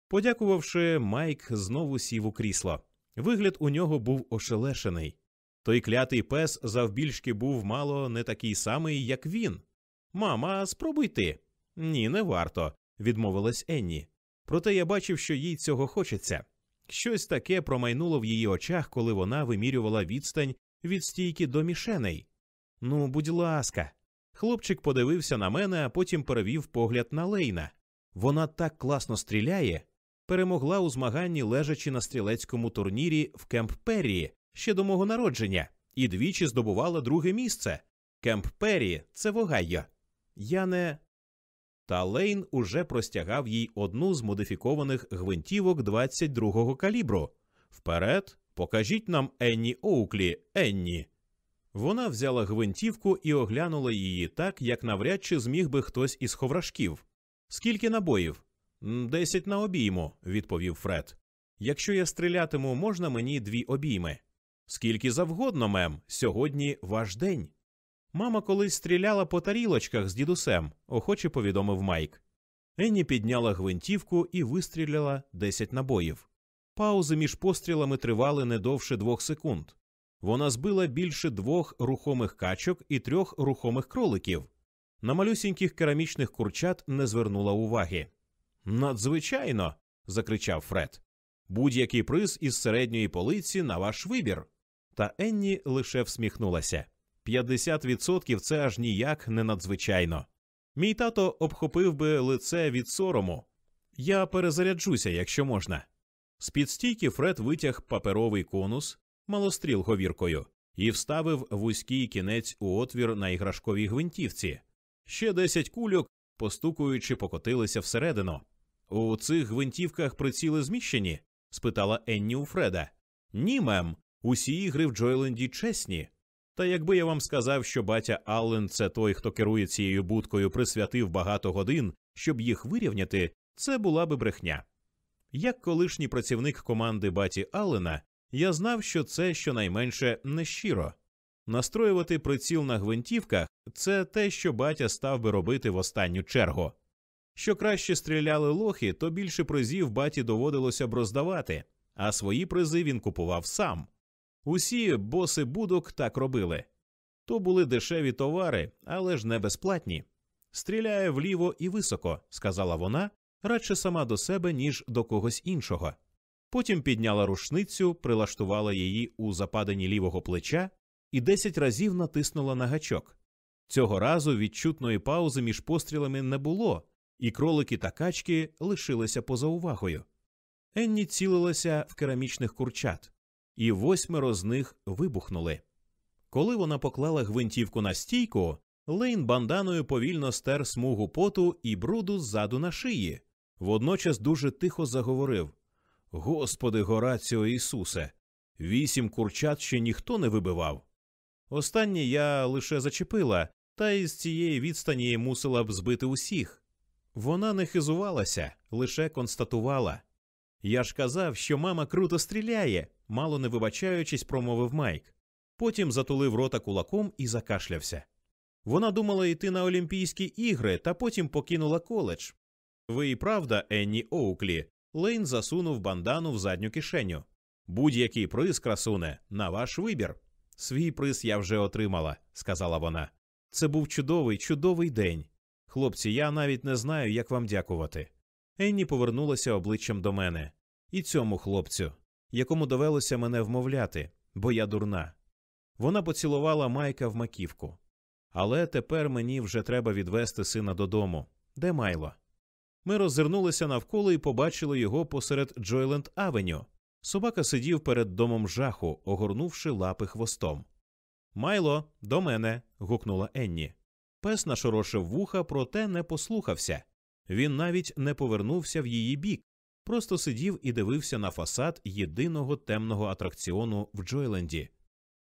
Подякувавши, Майк знову сів у крісло. Вигляд у нього був ошелешений. Той клятий пес завбільшки був мало не такий самий, як він. Мама, спробуй ти. Ні, не варто, відмовилась Енні. Проте я бачив, що їй цього хочеться. Щось таке промайнуло в її очах, коли вона вимірювала відстань від стійки до мішеней. Ну, будь ласка. Хлопчик подивився на мене, а потім перевів погляд на Лейна. Вона так класно стріляє. Перемогла у змаганні, лежачи на стрілецькому турнірі в Кемп Перрі ще до мого народження, і двічі здобувала друге місце. Кемп Перрі – це в Огайо. Я не. Та Лейн уже простягав їй одну з модифікованих гвинтівок 22-го калібру. Вперед, покажіть нам Енні Оуклі, Енні. Вона взяла гвинтівку і оглянула її так, як навряд чи зміг би хтось із ховрашків. Скільки набоїв? Десять на обійму, відповів Фред. Якщо я стрілятиму, можна мені дві обійми. Скільки завгодно, мем, сьогодні ваш день. Мама колись стріляла по тарілочках з дідусем, охоче повідомив Майк. Енні підняла гвинтівку і вистріляла десять набоїв. Паузи між пострілами тривали не довше двох секунд. Вона збила більше двох рухомих качок і трьох рухомих кроликів. На малюсіньких керамічних курчат не звернула уваги. Надзвичайно. закричав Фред. Будь-який приз із середньої полиці на ваш вибір. Та Енні лише всміхнулася. 50% – це аж ніяк не надзвичайно. Мій тато обхопив би лице від сорому. Я перезаряджуся, якщо можна. З під стійки Фред витяг паперовий конус, малостріл говіркою, і вставив вузький кінець у отвір на іграшковій гвинтівці. Ще десять кульок, постукуючи, покотилися всередину. У цих гвинтівках приціли зміщені? спитала Енні у Фреда. Ні, мем, усі ігри в Джойленді чесні. Та якби я вам сказав, що батя Аллен це той, хто керує цією будкою, присвятив багато годин, щоб їх вирівняти, це була би брехня. Як колишній працівник команди баті Аллена, я знав, що це щонайменше нещиро. Настроювати приціл на гвинтівках це те, що батя став би робити в останню чергу. Що краще стріляли лохи, то більше призів баті доводилося б роздавати, а свої призи він купував сам. Усі боси будок так робили. То були дешеві товари, але ж не безплатні. Стріляє вліво і високо, сказала вона, радше сама до себе, ніж до когось іншого. Потім підняла рушницю, прилаштувала її у западині лівого плеча і десять разів натиснула на гачок. Цього разу відчутної паузи між пострілами не було, і кролики та качки лишилися поза увагою. Енні цілилася в керамічних курчат, і восьмеро з них вибухнули. Коли вона поклала гвинтівку на стійку, Лейн банданою повільно стер смугу поту і бруду ззаду на шиї, водночас дуже тихо заговорив Господи, Гораціо Ісусе, вісім курчат ще ніхто не вибивав. Останнє я лише зачепила, та із цієї відстані мусила б збити усіх. Вона не хизувалася, лише констатувала. Я ж казав, що мама круто стріляє, мало не вибачаючись, промовив Майк. Потім затулив рота кулаком і закашлявся. Вона думала йти на Олімпійські ігри та потім покинула коледж. Ви і правда, Енні Оуклі. Лейн засунув бандану в задню кишеню. Будь-який приз, красуне, на ваш вибір. Свій приз я вже отримала, сказала вона. Це був чудовий, чудовий день. Хлопці, я навіть не знаю, як вам дякувати. Енні повернулася обличчям до мене. І цьому хлопцю, якому довелося мене вмовляти, бо я дурна. Вона поцілувала Майка в маківку. Але тепер мені вже треба відвести сина додому. Де Майло? Ми роззирнулися навколо і побачили його посеред Джойленд Авеню. Собака сидів перед домом жаху, огорнувши лапи хвостом. Майло, до мене. гукнула Енні. Пес нашорошив вуха, проте не послухався. Він навіть не повернувся в її бік, просто сидів і дивився на фасад єдиного темного атракціону в Джойленді.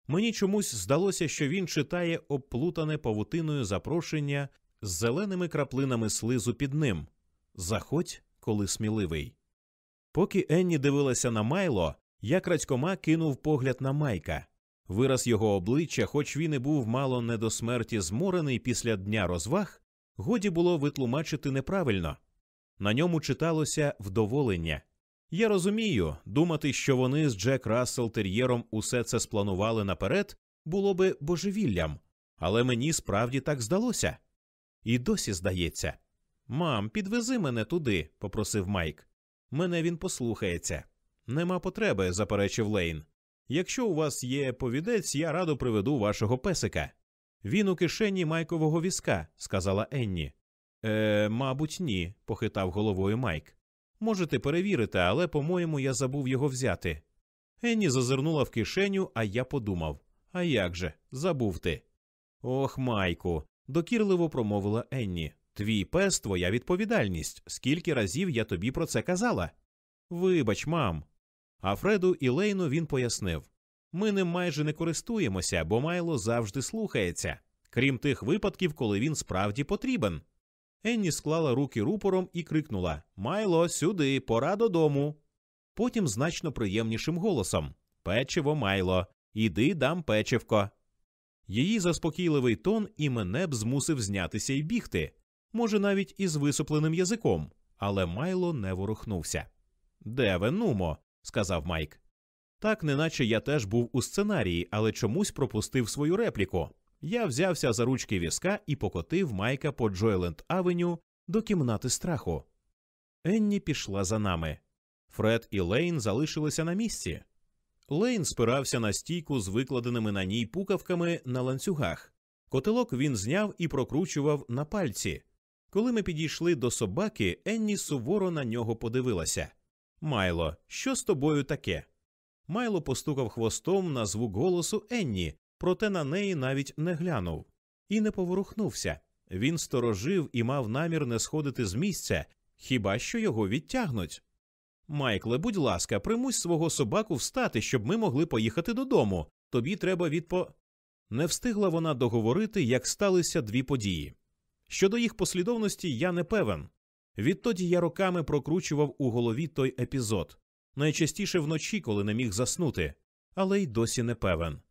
Мені чомусь здалося, що він читає обплутане павутиною запрошення з зеленими краплинами слизу під ним. Заходь, коли сміливий. Поки Енні дивилася на Майло, я крадькома кинув погляд на Майка. Вираз його обличчя, хоч він і був мало не до смерті зморений після дня розваг, годі було витлумачити неправильно. На ньому читалося вдоволення. Я розумію, думати, що вони з Джек Рассел Тер'єром усе це спланували наперед, було би божевіллям, але мені справді так здалося. І досі здається. Мам, підвези мене туди, попросив Майк. Мене він послухається. Нема потреби, заперечив Лейн. Якщо у вас є повідець, я радо приведу вашого песика. Він у кишені майкового візка, сказала Енні. Е, мабуть, ні, похитав головою Майк. Можете перевірити, але, по-моєму, я забув його взяти. Енні зазирнула в кишеню, а я подумав а як же, забув ти. Ох, Майку, докірливо промовила Енні. Твій пес твоя відповідальність. Скільки разів я тобі про це казала? Вибач, мам. А Фреду і Лейну він пояснив ми ним майже не користуємося, бо Майло завжди слухається, крім тих випадків, коли він справді потрібен. Енні склала руки рупором і крикнула Майло, сюди, пора додому. Потім значно приємнішим голосом Печиво, Майло, іди дам печивко. Її заспокійливий тон і мене б змусив знятися і бігти, може, навіть із висопленим язиком, але Майло не ворухнувся. Де ви, нумо, сказав Майк. Так, неначе я теж був у сценарії, але чомусь пропустив свою репліку. Я взявся за ручки візка і покотив Майка по Джойленд Авеню до кімнати страху. Енні пішла за нами. Фред і Лейн залишилися на місці. Лейн спирався на стійку з викладеними на ній пукавками на ланцюгах. Котелок він зняв і прокручував на пальці. Коли ми підійшли до собаки, Енні суворо на нього подивилася. Майло, що з тобою таке? Майло постукав хвостом на звук голосу Енні, проте на неї навіть не глянув і не поворухнувся. Він сторожив і мав намір не сходити з місця, хіба що його відтягнуть. Майкле, будь ласка, примусь свого собаку встати, щоб ми могли поїхати додому. Тобі треба відпо. Не встигла вона договорити, як сталися дві події. Щодо їх послідовності я не певен. Відтоді я роками прокручував у голові той епізод, найчастіше вночі, коли не міг заснути, але й досі не певен.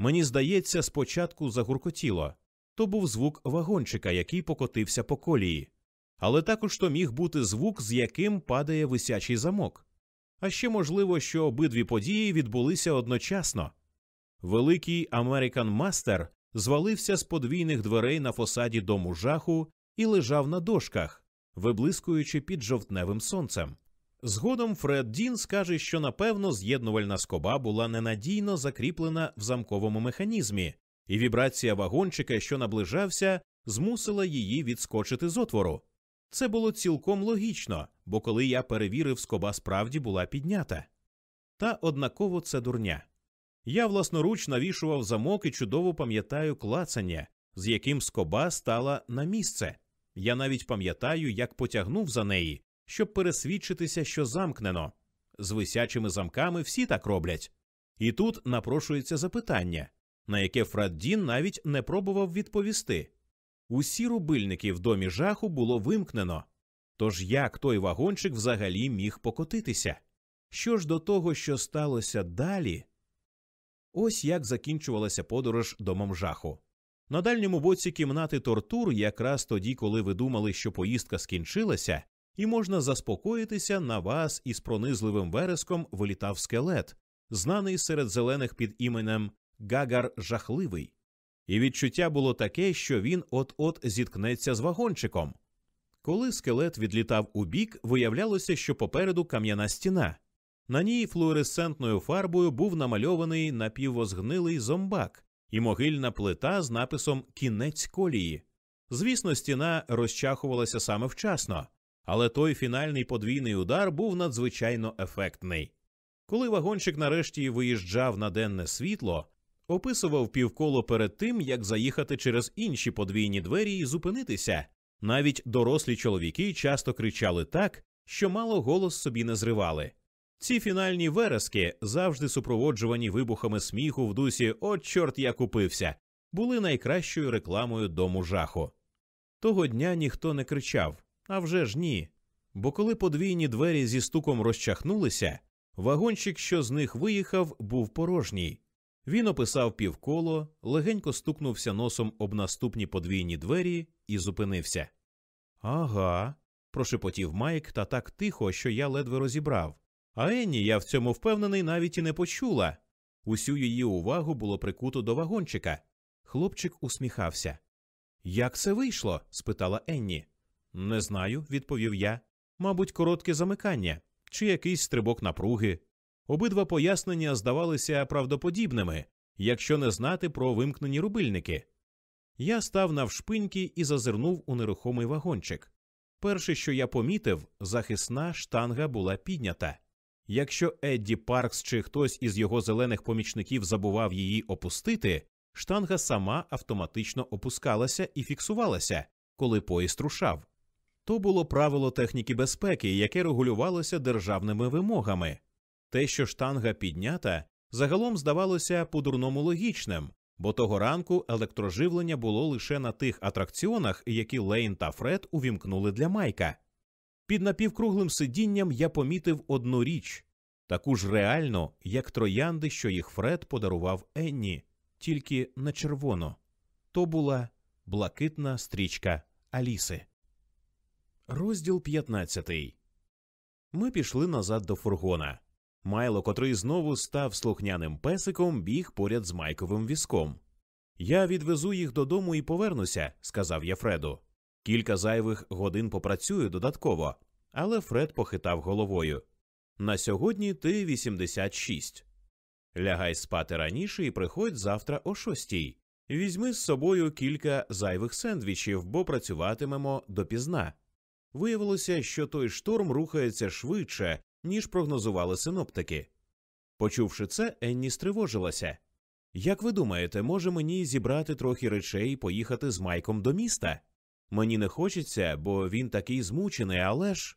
Мені здається, спочатку загуркотіло то був звук вагончика, який покотився по колії, але також то міг бути звук, з яким падає висячий замок. А ще можливо, що обидві події відбулися одночасно. Великий Американ Мастер звалився з подвійних дверей на фасаді дому жаху і лежав на дошках, виблискуючи під жовтневим сонцем. Згодом Фред Дін скаже, що напевно з'єднувальна скоба була ненадійно закріплена в замковому механізмі, і вібрація вагончика, що наближався, змусила її відскочити з отвору. Це було цілком логічно, бо коли я перевірив, скоба справді була піднята. Та однаково це дурня. Я власноруч навішував замок і чудово пам'ятаю клацання, з яким скоба стала на місце. Я навіть пам'ятаю, як потягнув за неї, щоб пересвідчитися, що замкнено. З висячими замками всі так роблять. І тут напрошується запитання, на яке Фред Дін навіть не пробував відповісти. Усі рубильники в домі жаху було вимкнено. Тож як той вагончик взагалі міг покотитися? Що ж до того, що сталося далі? Ось як закінчувалася подорож домом жаху. На дальньому боці кімнати тортур, якраз тоді, коли ви думали, що поїздка скінчилася, і можна заспокоїтися на вас із пронизливим вереском вилітав скелет, знаний серед зелених під іменем Гагар Жахливий. І відчуття було таке, що він от-от зіткнеться з вагончиком. Коли скелет відлітав у бік, виявлялося, що попереду кам'яна стіна. На ній флуоресцентною фарбою був намальований напівозгнилий зомбак і могильна плита з написом Кінець колії. Звісно, стіна розчахувалася саме вчасно, але той фінальний подвійний удар був надзвичайно ефектний. Коли вагончик нарешті виїжджав на денне світло, описував півколо перед тим, як заїхати через інші подвійні двері і зупинитися. Навіть дорослі чоловіки часто кричали так, що мало голос собі не зривали. Ці фінальні верески, завжди супроводжувані вибухами сміху в дусі От, чорт я купився, були найкращою рекламою дому жаху. Того дня ніхто не кричав, а вже ж ні. Бо коли подвійні двері зі стуком розчахнулися, вагончик, що з них виїхав, був порожній. Він описав півколо, легенько стукнувся носом об наступні подвійні двері і зупинився. Ага, прошепотів Майк та так тихо, що я ледве розібрав. А Енні, я в цьому впевнений, навіть і не почула. Усю її увагу було прикуто до вагончика. Хлопчик усміхався. Як це вийшло? спитала Енні. Не знаю, відповів я. Мабуть, коротке замикання чи якийсь стрибок напруги. Обидва пояснення здавалися правдоподібними, якщо не знати про вимкнені рубильники. Я став навшпиньки і зазирнув у нерухомий вагончик. Перше, що я помітив, захисна штанга була піднята. Якщо Едді Паркс чи хтось із його зелених помічників забував її опустити, штанга сама автоматично опускалася і фіксувалася, коли поїзд рушав. То було правило техніки безпеки, яке регулювалося державними вимогами. Те, що штанга піднята, загалом здавалося по-дурному логічним, бо того ранку електроживлення було лише на тих атракціонах, які Лейн та Фред увімкнули для Майка. Під напівкруглим сидінням я помітив одну річ таку ж реальну, як троянди, що їх Фред подарував Енні, тільки на червоно. То була блакитна стрічка Аліси. Розділ 15 Ми пішли назад до фургона. Майло, котрий знову став слухняним песиком, біг поряд з майковим візком. Я відвезу їх додому і повернуся, сказав я Фреду. Кілька зайвих годин попрацюю додатково, але Фред похитав головою. На сьогодні ти 86. Лягай спати раніше і приходь завтра о шостій. Візьми з собою кілька зайвих сендвічів, бо працюватимемо допізна. Виявилося, що той шторм рухається швидше, ніж прогнозували синоптики. Почувши це, Енні стривожилася. Як ви думаєте, може мені зібрати трохи речей і поїхати з Майком до міста? Мені не хочеться, бо він такий змучений, але ж.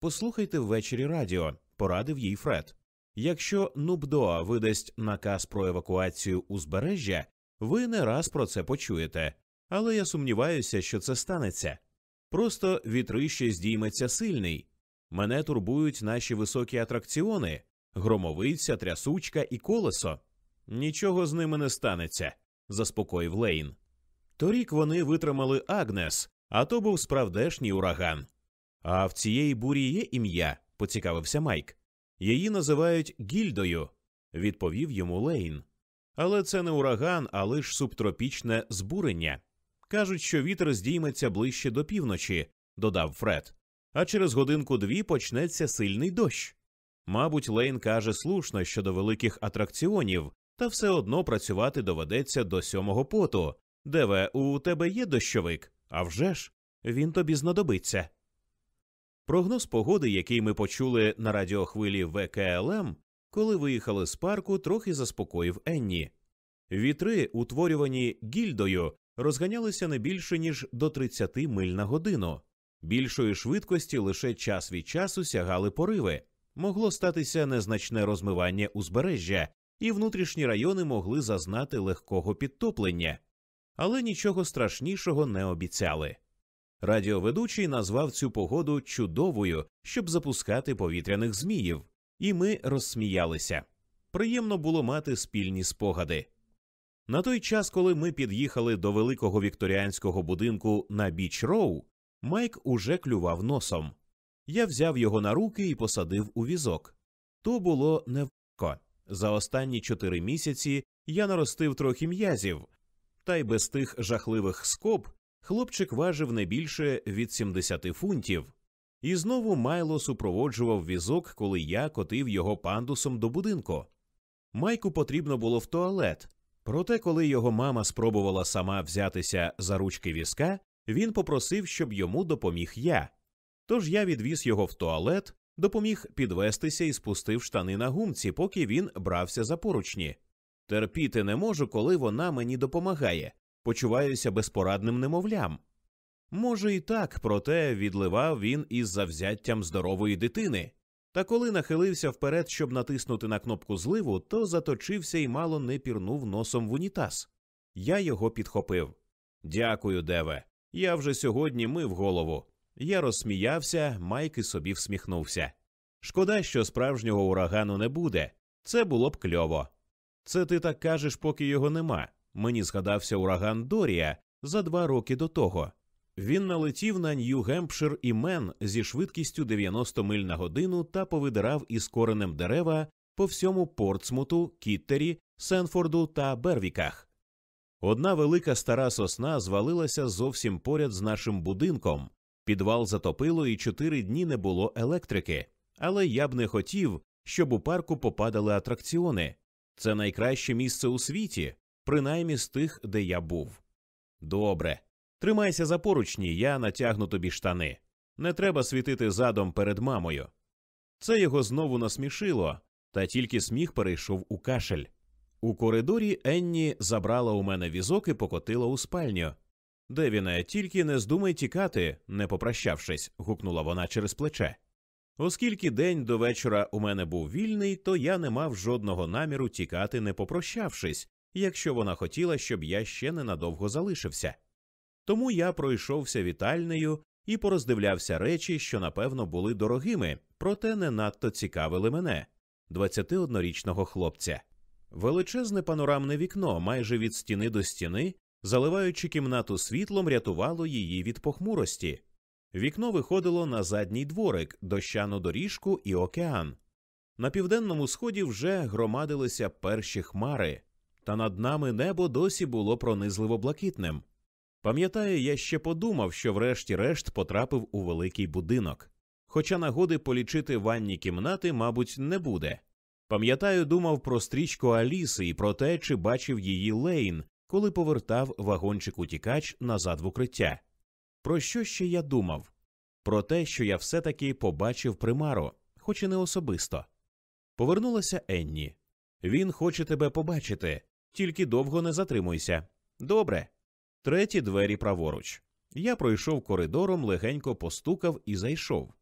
Послухайте ввечері радіо, порадив їй Фред. Якщо Нубдоа видасть наказ про евакуацію узбережжя, ви не раз про це почуєте, але я сумніваюся, що це станеться. Просто вітрище здійметься сильний. Мене турбують наші високі атракціони, громовиця, трясучка і колесо. Нічого з ними не станеться, заспокоїв Лейн. Торік вони витримали Агнес, а то був справдешній ураган. А в цієї бурі є ім'я, поцікавився Майк. Її називають гільдою, відповів йому Лейн. Але це не ураган, а лише субтропічне збурення. Кажуть, що вітер здійметься ближче до півночі, додав Фред. А через годинку дві почнеться сильний дощ. Мабуть, Лейн каже слушно щодо великих атракціонів, та все одно працювати доведеться до сьомого поту. Деве, у тебе є дощовик? А вже ж, він тобі знадобиться. Прогноз погоди, який ми почули на радіохвилі ВКЛМ, коли виїхали з парку, трохи заспокоїв Енні. Вітри, утворювані гільдою, розганялися не більше ніж до 30 миль на годину. Більшої швидкості лише час від часу сягали пориви. Могло статися незначне розмивання узбережжя, і внутрішні райони могли зазнати легкого підтоплення, але нічого страшнішого не обіцяли. Радіоведучий назвав цю погоду чудовою, щоб запускати повітряних зміїв, і ми розсміялися. Приємно було мати спільні спогади. На той час, коли ми під'їхали до великого вікторіанського будинку на Біч Роу, Майк уже клював носом. Я взяв його на руки і посадив у візок. То було невко. За останні чотири місяці я наростив трохи м'язів, та й без тих жахливих скоб хлопчик важив не більше від 70 фунтів. І знову Майло супроводжував візок, коли я котив його пандусом до будинку. Майку потрібно було в туалет, проте, коли його мама спробувала сама взятися за ручки візка, він попросив, щоб йому допоміг я. Тож я відвіз його в туалет, допоміг підвестися і спустив штани на гумці, поки він брався за поручні. Терпіти не можу, коли вона мені допомагає, почуваюся безпорадним немовлям. Може, і так, проте відливав він із завзяттям здорової дитини. Та коли нахилився вперед, щоб натиснути на кнопку зливу, то заточився і мало не пірнув носом в унітаз. Я його підхопив. Дякую, Деве. Я вже сьогодні мив голову. Я розсміявся, Майк і собі всміхнувся. Шкода, що справжнього урагану не буде. Це було б кльово. Це ти так кажеш, поки його нема. Мені згадався ураган Дорія за два роки до того. Він налетів на Нью-Гемпшир і Мен зі швидкістю 90 миль на годину та повидирав із коренем дерева по всьому Портсмуту, Кіттері, Сенфорду та Бервіках. Одна велика стара сосна звалилася зовсім поряд з нашим будинком. Підвал затопило і чотири дні не було електрики. Але я б не хотів, щоб у парку попадали атракціони. Це найкраще місце у світі, принаймні з тих, де я був. Добре. Тримайся за поручні, я натягну тобі штани. Не треба світити задом перед мамою. Це його знову насмішило, та тільки сміх перейшов у кашель. У коридорі Енні забрала у мене візок і покотила у спальню. Девіне, тільки не здумай тікати, не попрощавшись, гукнула вона через плече. Оскільки день до вечора у мене був вільний, то я не мав жодного наміру тікати, не попрощавшись, якщо вона хотіла, щоб я ще ненадовго залишився. Тому я пройшовся вітальнею і пороздивлявся речі, що напевно були дорогими, проте не надто цікавили мене, 21-річного хлопця. Величезне панорамне вікно, майже від стіни до стіни, заливаючи кімнату світлом, рятувало її від похмурості. Вікно виходило на задній дворик, дощану доріжку і океан. На південному сході вже громадилися перші хмари, та над нами небо досі було пронизливо блакитним. Пам'ятаю, я ще подумав, що врешті-решт потрапив у великий будинок. Хоча нагоди полічити ванні кімнати, мабуть, не буде. Пам'ятаю, думав про стрічку Аліси і про те, чи бачив її Лейн, коли повертав вагончик утікач назад в укриття. Про що ще я думав? Про те, що я все таки побачив примару, хоч і не особисто. Повернулася Енні. Він хоче тебе побачити, тільки довго не затримуйся. Добре. Треті двері праворуч. Я пройшов коридором, легенько постукав і зайшов.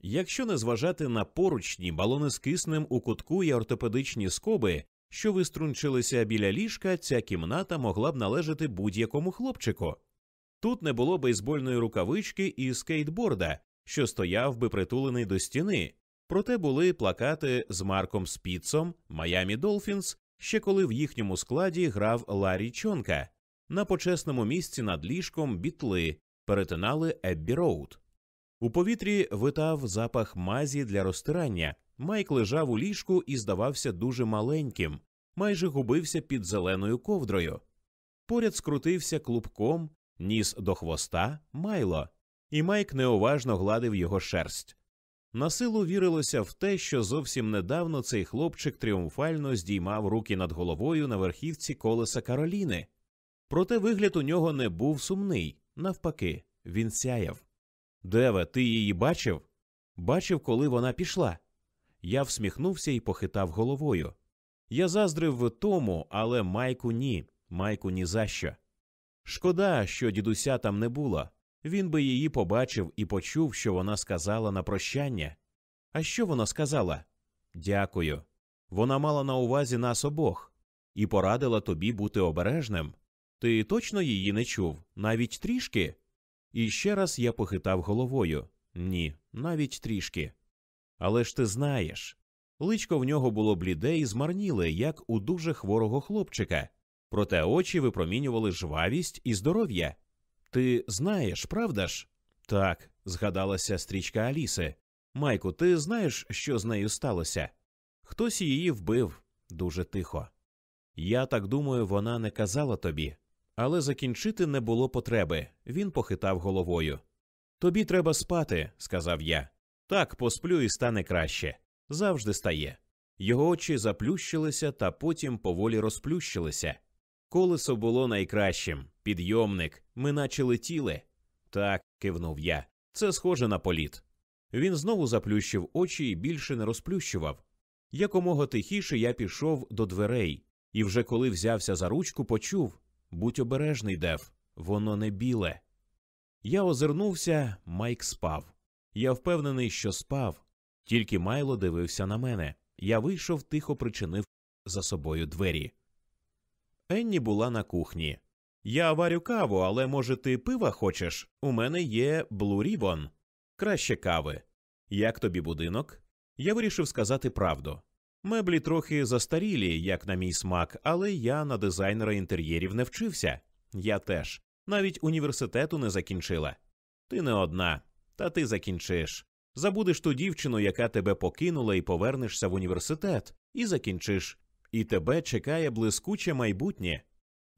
Якщо не зважати на поручні, балони з киснем у кутку і ортопедичні скоби, що виструнчилися біля ліжка, ця кімната могла б належати будь-якому хлопчику. Тут не було бейсбольної рукавички і скейтборда, що стояв би притулений до стіни, проте були плакати з Марком Спіцом, Майамі Долфінс, ще коли в їхньому складі грав Ларі Чонка. На почесному місці над ліжком бітли перетинали Еббі Роуд. У повітрі витав запах мазі для розтирання. Майк лежав у ліжку і здавався дуже маленьким, майже губився під зеленою ковдрою. Поряд скрутився клубком, ніс до хвоста майло, і Майк неуважно гладив його шерсть. На силу вірилося в те, що зовсім недавно цей хлопчик тріумфально здіймав руки над головою на верхівці колеса Кароліни. Проте вигляд у нього не був сумний, навпаки, він сяяв. Деве, ти її бачив? Бачив, коли вона пішла. Я всміхнувся і похитав головою. Я заздрив тому, але Майку ні, Майку ні за що. Шкода, що дідуся там не було. Він би її побачив і почув, що вона сказала на прощання. А що вона сказала? Дякую. Вона мала на увазі нас обох і порадила тобі бути обережним. Ти точно її не чув, навіть трішки? І ще раз я похитав головою ні, навіть трішки. Але ж ти знаєш. Личко в нього було бліде і змарніле, як у дуже хворого хлопчика, проте очі випромінювали жвавість і здоров'я. Ти знаєш, правда ж? Так, згадалася стрічка Аліси. Майку, ти знаєш, що з нею сталося? Хтось її вбив дуже тихо. Я так думаю, вона не казала тобі, але закінчити не було потреби. Він похитав головою. Тобі треба спати, сказав я. Так, посплю і стане краще. Завжди стає. Його очі заплющилися та потім поволі розплющилися. Колесо було найкращим, підйомник, ми наче летіли. Так, кивнув я. Це схоже на політ. Він знову заплющив очі і більше не розплющував. Якомога тихіше я пішов до дверей, і вже коли взявся за ручку, почув будь обережний, Дев, воно не біле. Я озирнувся, Майк спав. Я впевнений, що спав, тільки Майло дивився на мене. Я вийшов, тихо причинив за собою двері. Енні була на кухні. Я варю каву, але, може, ти пива хочеш? У мене є Blue Ribbon. Краще кави. Як тобі будинок? Я вирішив сказати правду. Меблі трохи застарілі, як на мій смак, але я на дизайнера інтер'єрів не вчився. Я теж. Навіть університету не закінчила. Ти не одна, та ти закінчиш. Забудеш ту дівчину, яка тебе покинула, і повернешся в університет, і закінчиш. І тебе чекає блискуче майбутнє.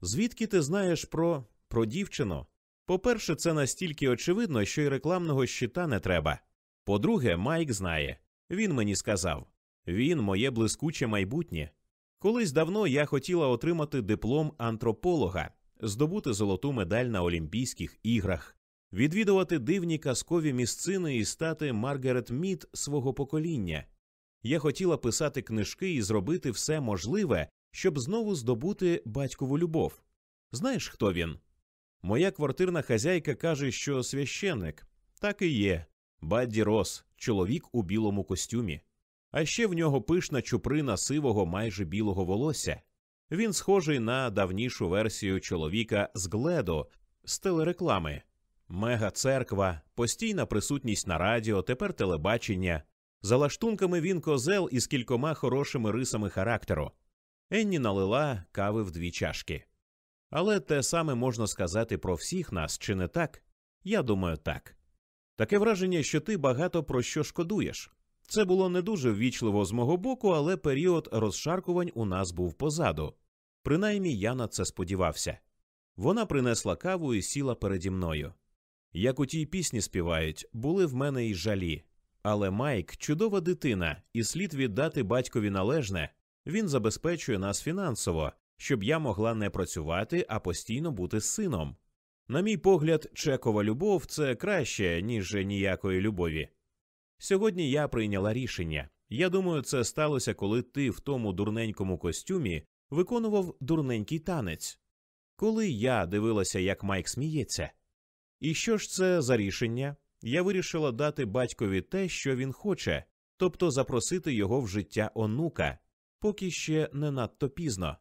Звідки ти знаєш про про дівчину? По-перше, це настільки очевидно, що й рекламного щита не треба. По-друге, Майк знає. Він мені сказав він моє блискуче майбутнє. Колись давно я хотіла отримати диплом антрополога, здобути золоту медаль на Олімпійських іграх, відвідувати дивні казкові місцини і стати Маргарет Мід свого покоління. Я хотіла писати книжки і зробити все можливе, щоб знову здобути батькову любов. Знаєш, хто він? Моя квартирна хазяйка каже, що священник. Так і є. Бадді Рос, чоловік у білому костюмі. А ще в нього пишна чуприна сивого майже білого волосся. Він схожий на давнішу версію чоловіка з Гледо з телереклами. Мега церква, постійна присутність на радіо, тепер телебачення. За лаштунками він козел із кількома хорошими рисами характеру. Енні налила кави в дві чашки. Але те саме можна сказати про всіх нас, чи не так? Я думаю, так. Таке враження, що ти багато про що шкодуєш. Це було не дуже ввічливо з мого боку, але період розшаркувань у нас був позаду. Принаймні я на це сподівався. Вона принесла каву і сіла переді мною. Як у тій пісні співають, були в мене й жалі. Але Майк чудова дитина, і слід віддати батькові належне, він забезпечує нас фінансово, щоб я могла не працювати, а постійно бути з сином. На мій погляд, чекова любов це краще, ніж ніякої любові. Сьогодні я прийняла рішення. Я думаю, це сталося, коли ти в тому дурненькому костюмі виконував дурненький танець, коли я дивилася, як Майк сміється. І що ж це за рішення? Я вирішила дати батькові те, що він хоче, тобто запросити його в життя онука, поки ще не надто пізно.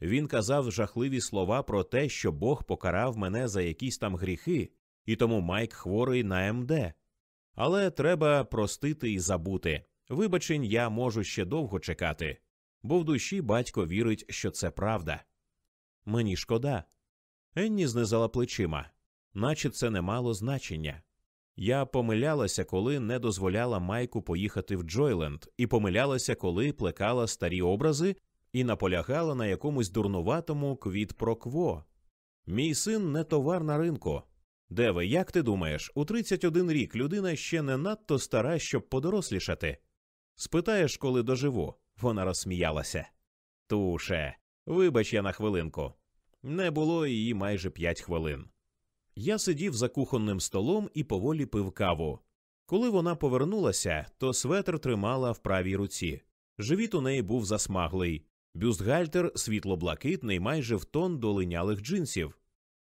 Він казав жахливі слова про те, що Бог покарав мене за якісь там гріхи, і тому Майк хворий на МД. Але треба простити і забути. Вибачень, я можу ще довго чекати, бо в душі батько вірить, що це правда. Мені шкода. Енні знизала плечима, наче це не мало значення. Я помилялася, коли не дозволяла Майку поїхати в Джойленд, і помилялася, коли плекала старі образи і наполягала на якомусь дурнуватому квіт-прокво. Мій син не товар на ринку. Деве, як ти думаєш, у 31 рік людина ще не надто стара, щоб подорослішати? Спитаєш, коли доживу, вона розсміялася. Туше, вибач я на хвилинку. Не було її майже п'ять хвилин. Я сидів за кухонним столом і поволі пив каву. Коли вона повернулася, то светр тримала в правій руці. Живіт у неї був засмаглий, бюстгальтер світло-блакитний, майже в тон до линялих джинсів.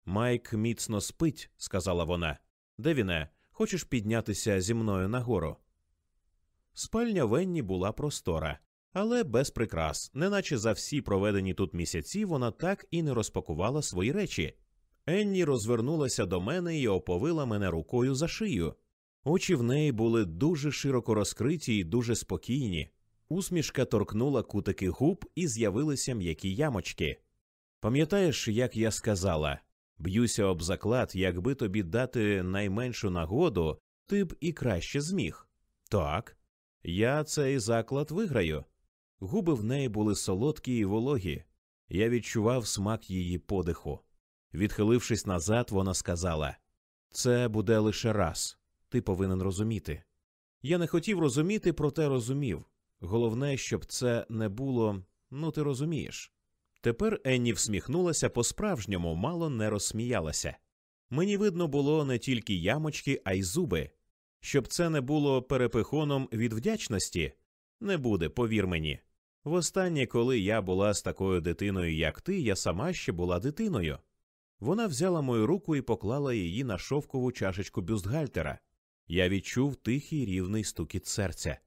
Майк міцно спить, сказала вона. Де віне, хочеш піднятися зі мною нагору? Спальня Венні була простора, але без прикрас, неначе за всі проведені тут місяці вона так і не розпакувала свої речі. Енні розвернулася до мене і оповила мене рукою за шию. Очі в неї були дуже широко розкриті і дуже спокійні. Усмішка торкнула кутики губ і з'явилися м'які ямочки. Пам'ятаєш, як я сказала Б'юся об заклад, якби тобі дати найменшу нагоду, ти б і краще зміг. Так, я цей заклад виграю. Губи в неї були солодкі й вологі. Я відчував смак її подиху. Відхилившись назад, вона сказала Це буде лише раз. Ти повинен розуміти. Я не хотів розуміти, проте розумів. Головне, щоб це не було, ну ти розумієш. Тепер Енні всміхнулася по справжньому, мало не розсміялася. Мені видно було не тільки ямочки, а й зуби. Щоб це не було перепихоном від вдячності, не буде, повір мені. Востаннє, коли я була з такою дитиною, як ти, я сама ще була дитиною. Вона взяла мою руку і поклала її на шовкову чашечку бюстгальтера. Я відчув тихий рівний стукіт серця.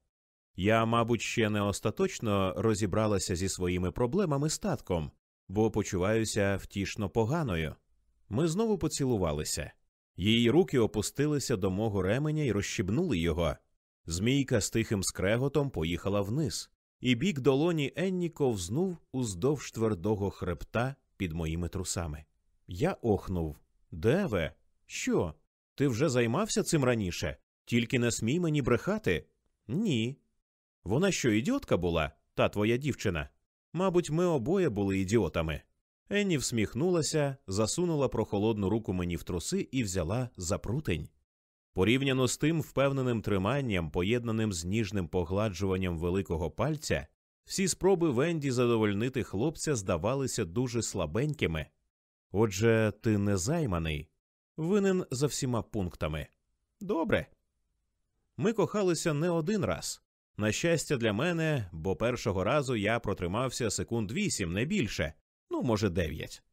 Я, мабуть, ще не остаточно розібралася зі своїми проблемами з татком, бо почуваюся втішно поганою. Ми знову поцілувалися. Її руки опустилися до мого ременя і розщібнули його. Змійка з тихим скреготом поїхала вниз, і бік долоні Енні ковзнув уздовж твердого хребта під моїми трусами. Я охнув. Деве? Що? Ти вже займався цим раніше? Тільки не смій мені брехати? Ні. Вона що, ідіотка була, та твоя дівчина? Мабуть, ми обоє були ідіотами. Енні всміхнулася, засунула прохолодну руку мені в труси і взяла за прутень. Порівняно з тим впевненим триманням, поєднаним з ніжним погладжуванням великого пальця, всі спроби Венді задовольнити хлопця здавалися дуже слабенькими. Отже, ти не займаний, винен за всіма пунктами. Добре. Ми кохалися не один раз. На щастя, для мене, бо першого разу я протримався секунд вісім, не більше, ну, може, дев'ять.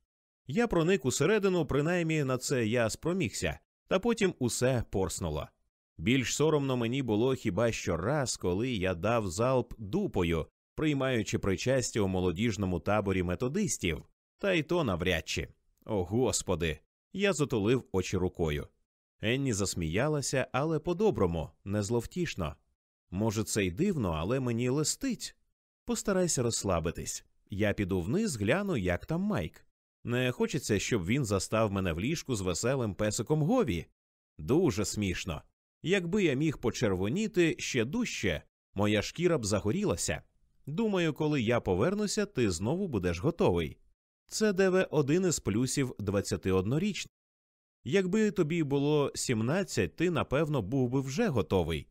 Я проник усередину, принаймні на це я спромігся, та потім усе порснуло. Більш соромно мені було хіба що раз, коли я дав залп дупою, приймаючи причастя у молодіжному таборі методистів, та й то навряд чи. О господи. Я затулив очі рукою. Енні засміялася, але по-доброму, не зловтішно. Може, це й дивно, але мені листить. Постарайся розслабитись. Я піду вниз, гляну, як там Майк. Не хочеться, щоб він застав мене в ліжку з веселим песиком Гові. Дуже смішно. Якби я міг почервоніти ще дужче, моя шкіра б загорілася. Думаю, коли я повернуся, ти знову будеш готовий. Це деве один із плюсів 21-річних. Якби тобі було 17, ти, напевно, був би вже готовий.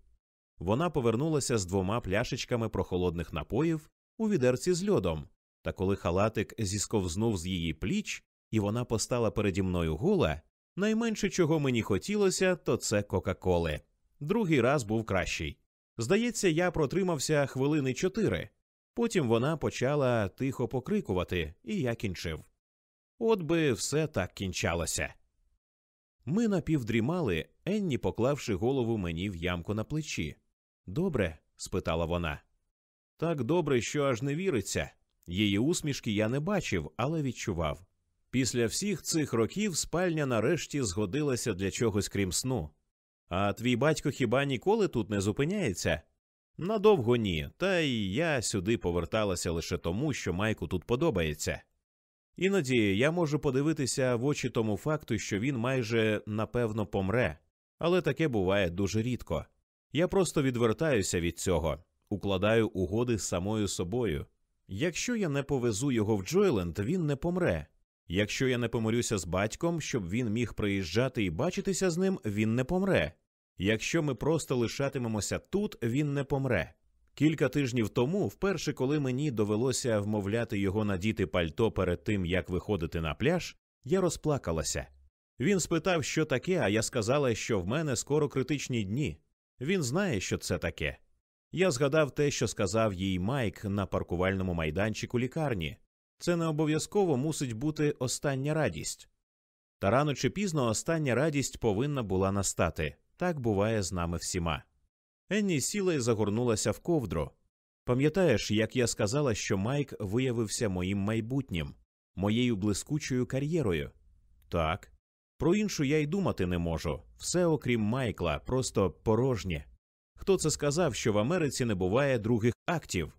Вона повернулася з двома пляшечками прохолодних напоїв у відерці з льодом, та коли халатик зісковзнув з її пліч, і вона постала переді мною гола, найменше чого мені хотілося, то це Кока-Коли. Другий раз був кращий. Здається, я протримався хвилини чотири. Потім вона почала тихо покрикувати, і я кінчив. От би все так кінчалося. Ми напівдрімали, Енні поклавши голову мені в ямку на плечі. Добре? спитала вона. Так добре, що аж не віриться. Її усмішки я не бачив, але відчував. Після всіх цих років спальня нарешті згодилася для чогось крім сну. А твій батько хіба ніколи тут не зупиняється? Надовго ні, та й я сюди поверталася лише тому, що Майку тут подобається. Іноді я можу подивитися в очі тому факту, що він майже напевно помре, але таке буває дуже рідко. Я просто відвертаюся від цього, укладаю угоди з самою собою. Якщо я не повезу його в Джойленд, він не помре. Якщо я не помирюся з батьком, щоб він міг приїжджати і бачитися з ним, він не помре. Якщо ми просто лишатимемося тут, він не помре. Кілька тижнів тому, вперше, коли мені довелося вмовляти його надіти пальто перед тим, як виходити на пляж, я розплакалася. Він спитав, що таке, а я сказала, що в мене скоро критичні дні. Він знає, що це таке. Я згадав те, що сказав їй Майк на паркувальному майданчику лікарні. Це не обов'язково мусить бути остання радість. Та рано чи пізно остання радість повинна була настати. Так буває з нами всіма. Енні сіла і загорнулася в ковдру. Пам'ятаєш, як я сказала, що Майк виявився моїм майбутнім, моєю блискучою кар'єрою? Так. Про іншу я й думати не можу. Все окрім Майкла, просто порожнє. Хто це сказав, що в Америці не буває других актів?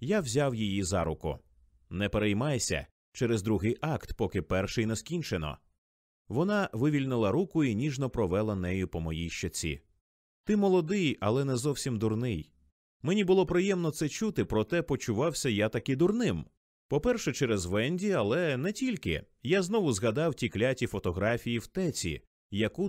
Я взяв її за руку. Не переймайся через другий акт, поки перший не скінчено. Вона вивільнила руку і ніжно провела нею по моїй щоці. Ти молодий, але не зовсім дурний. Мені було приємно це чути, проте почувався я таки дурним. По-перше, через Венді, але не тільки. Я знову згадав ті кляті фотографії в теці, яку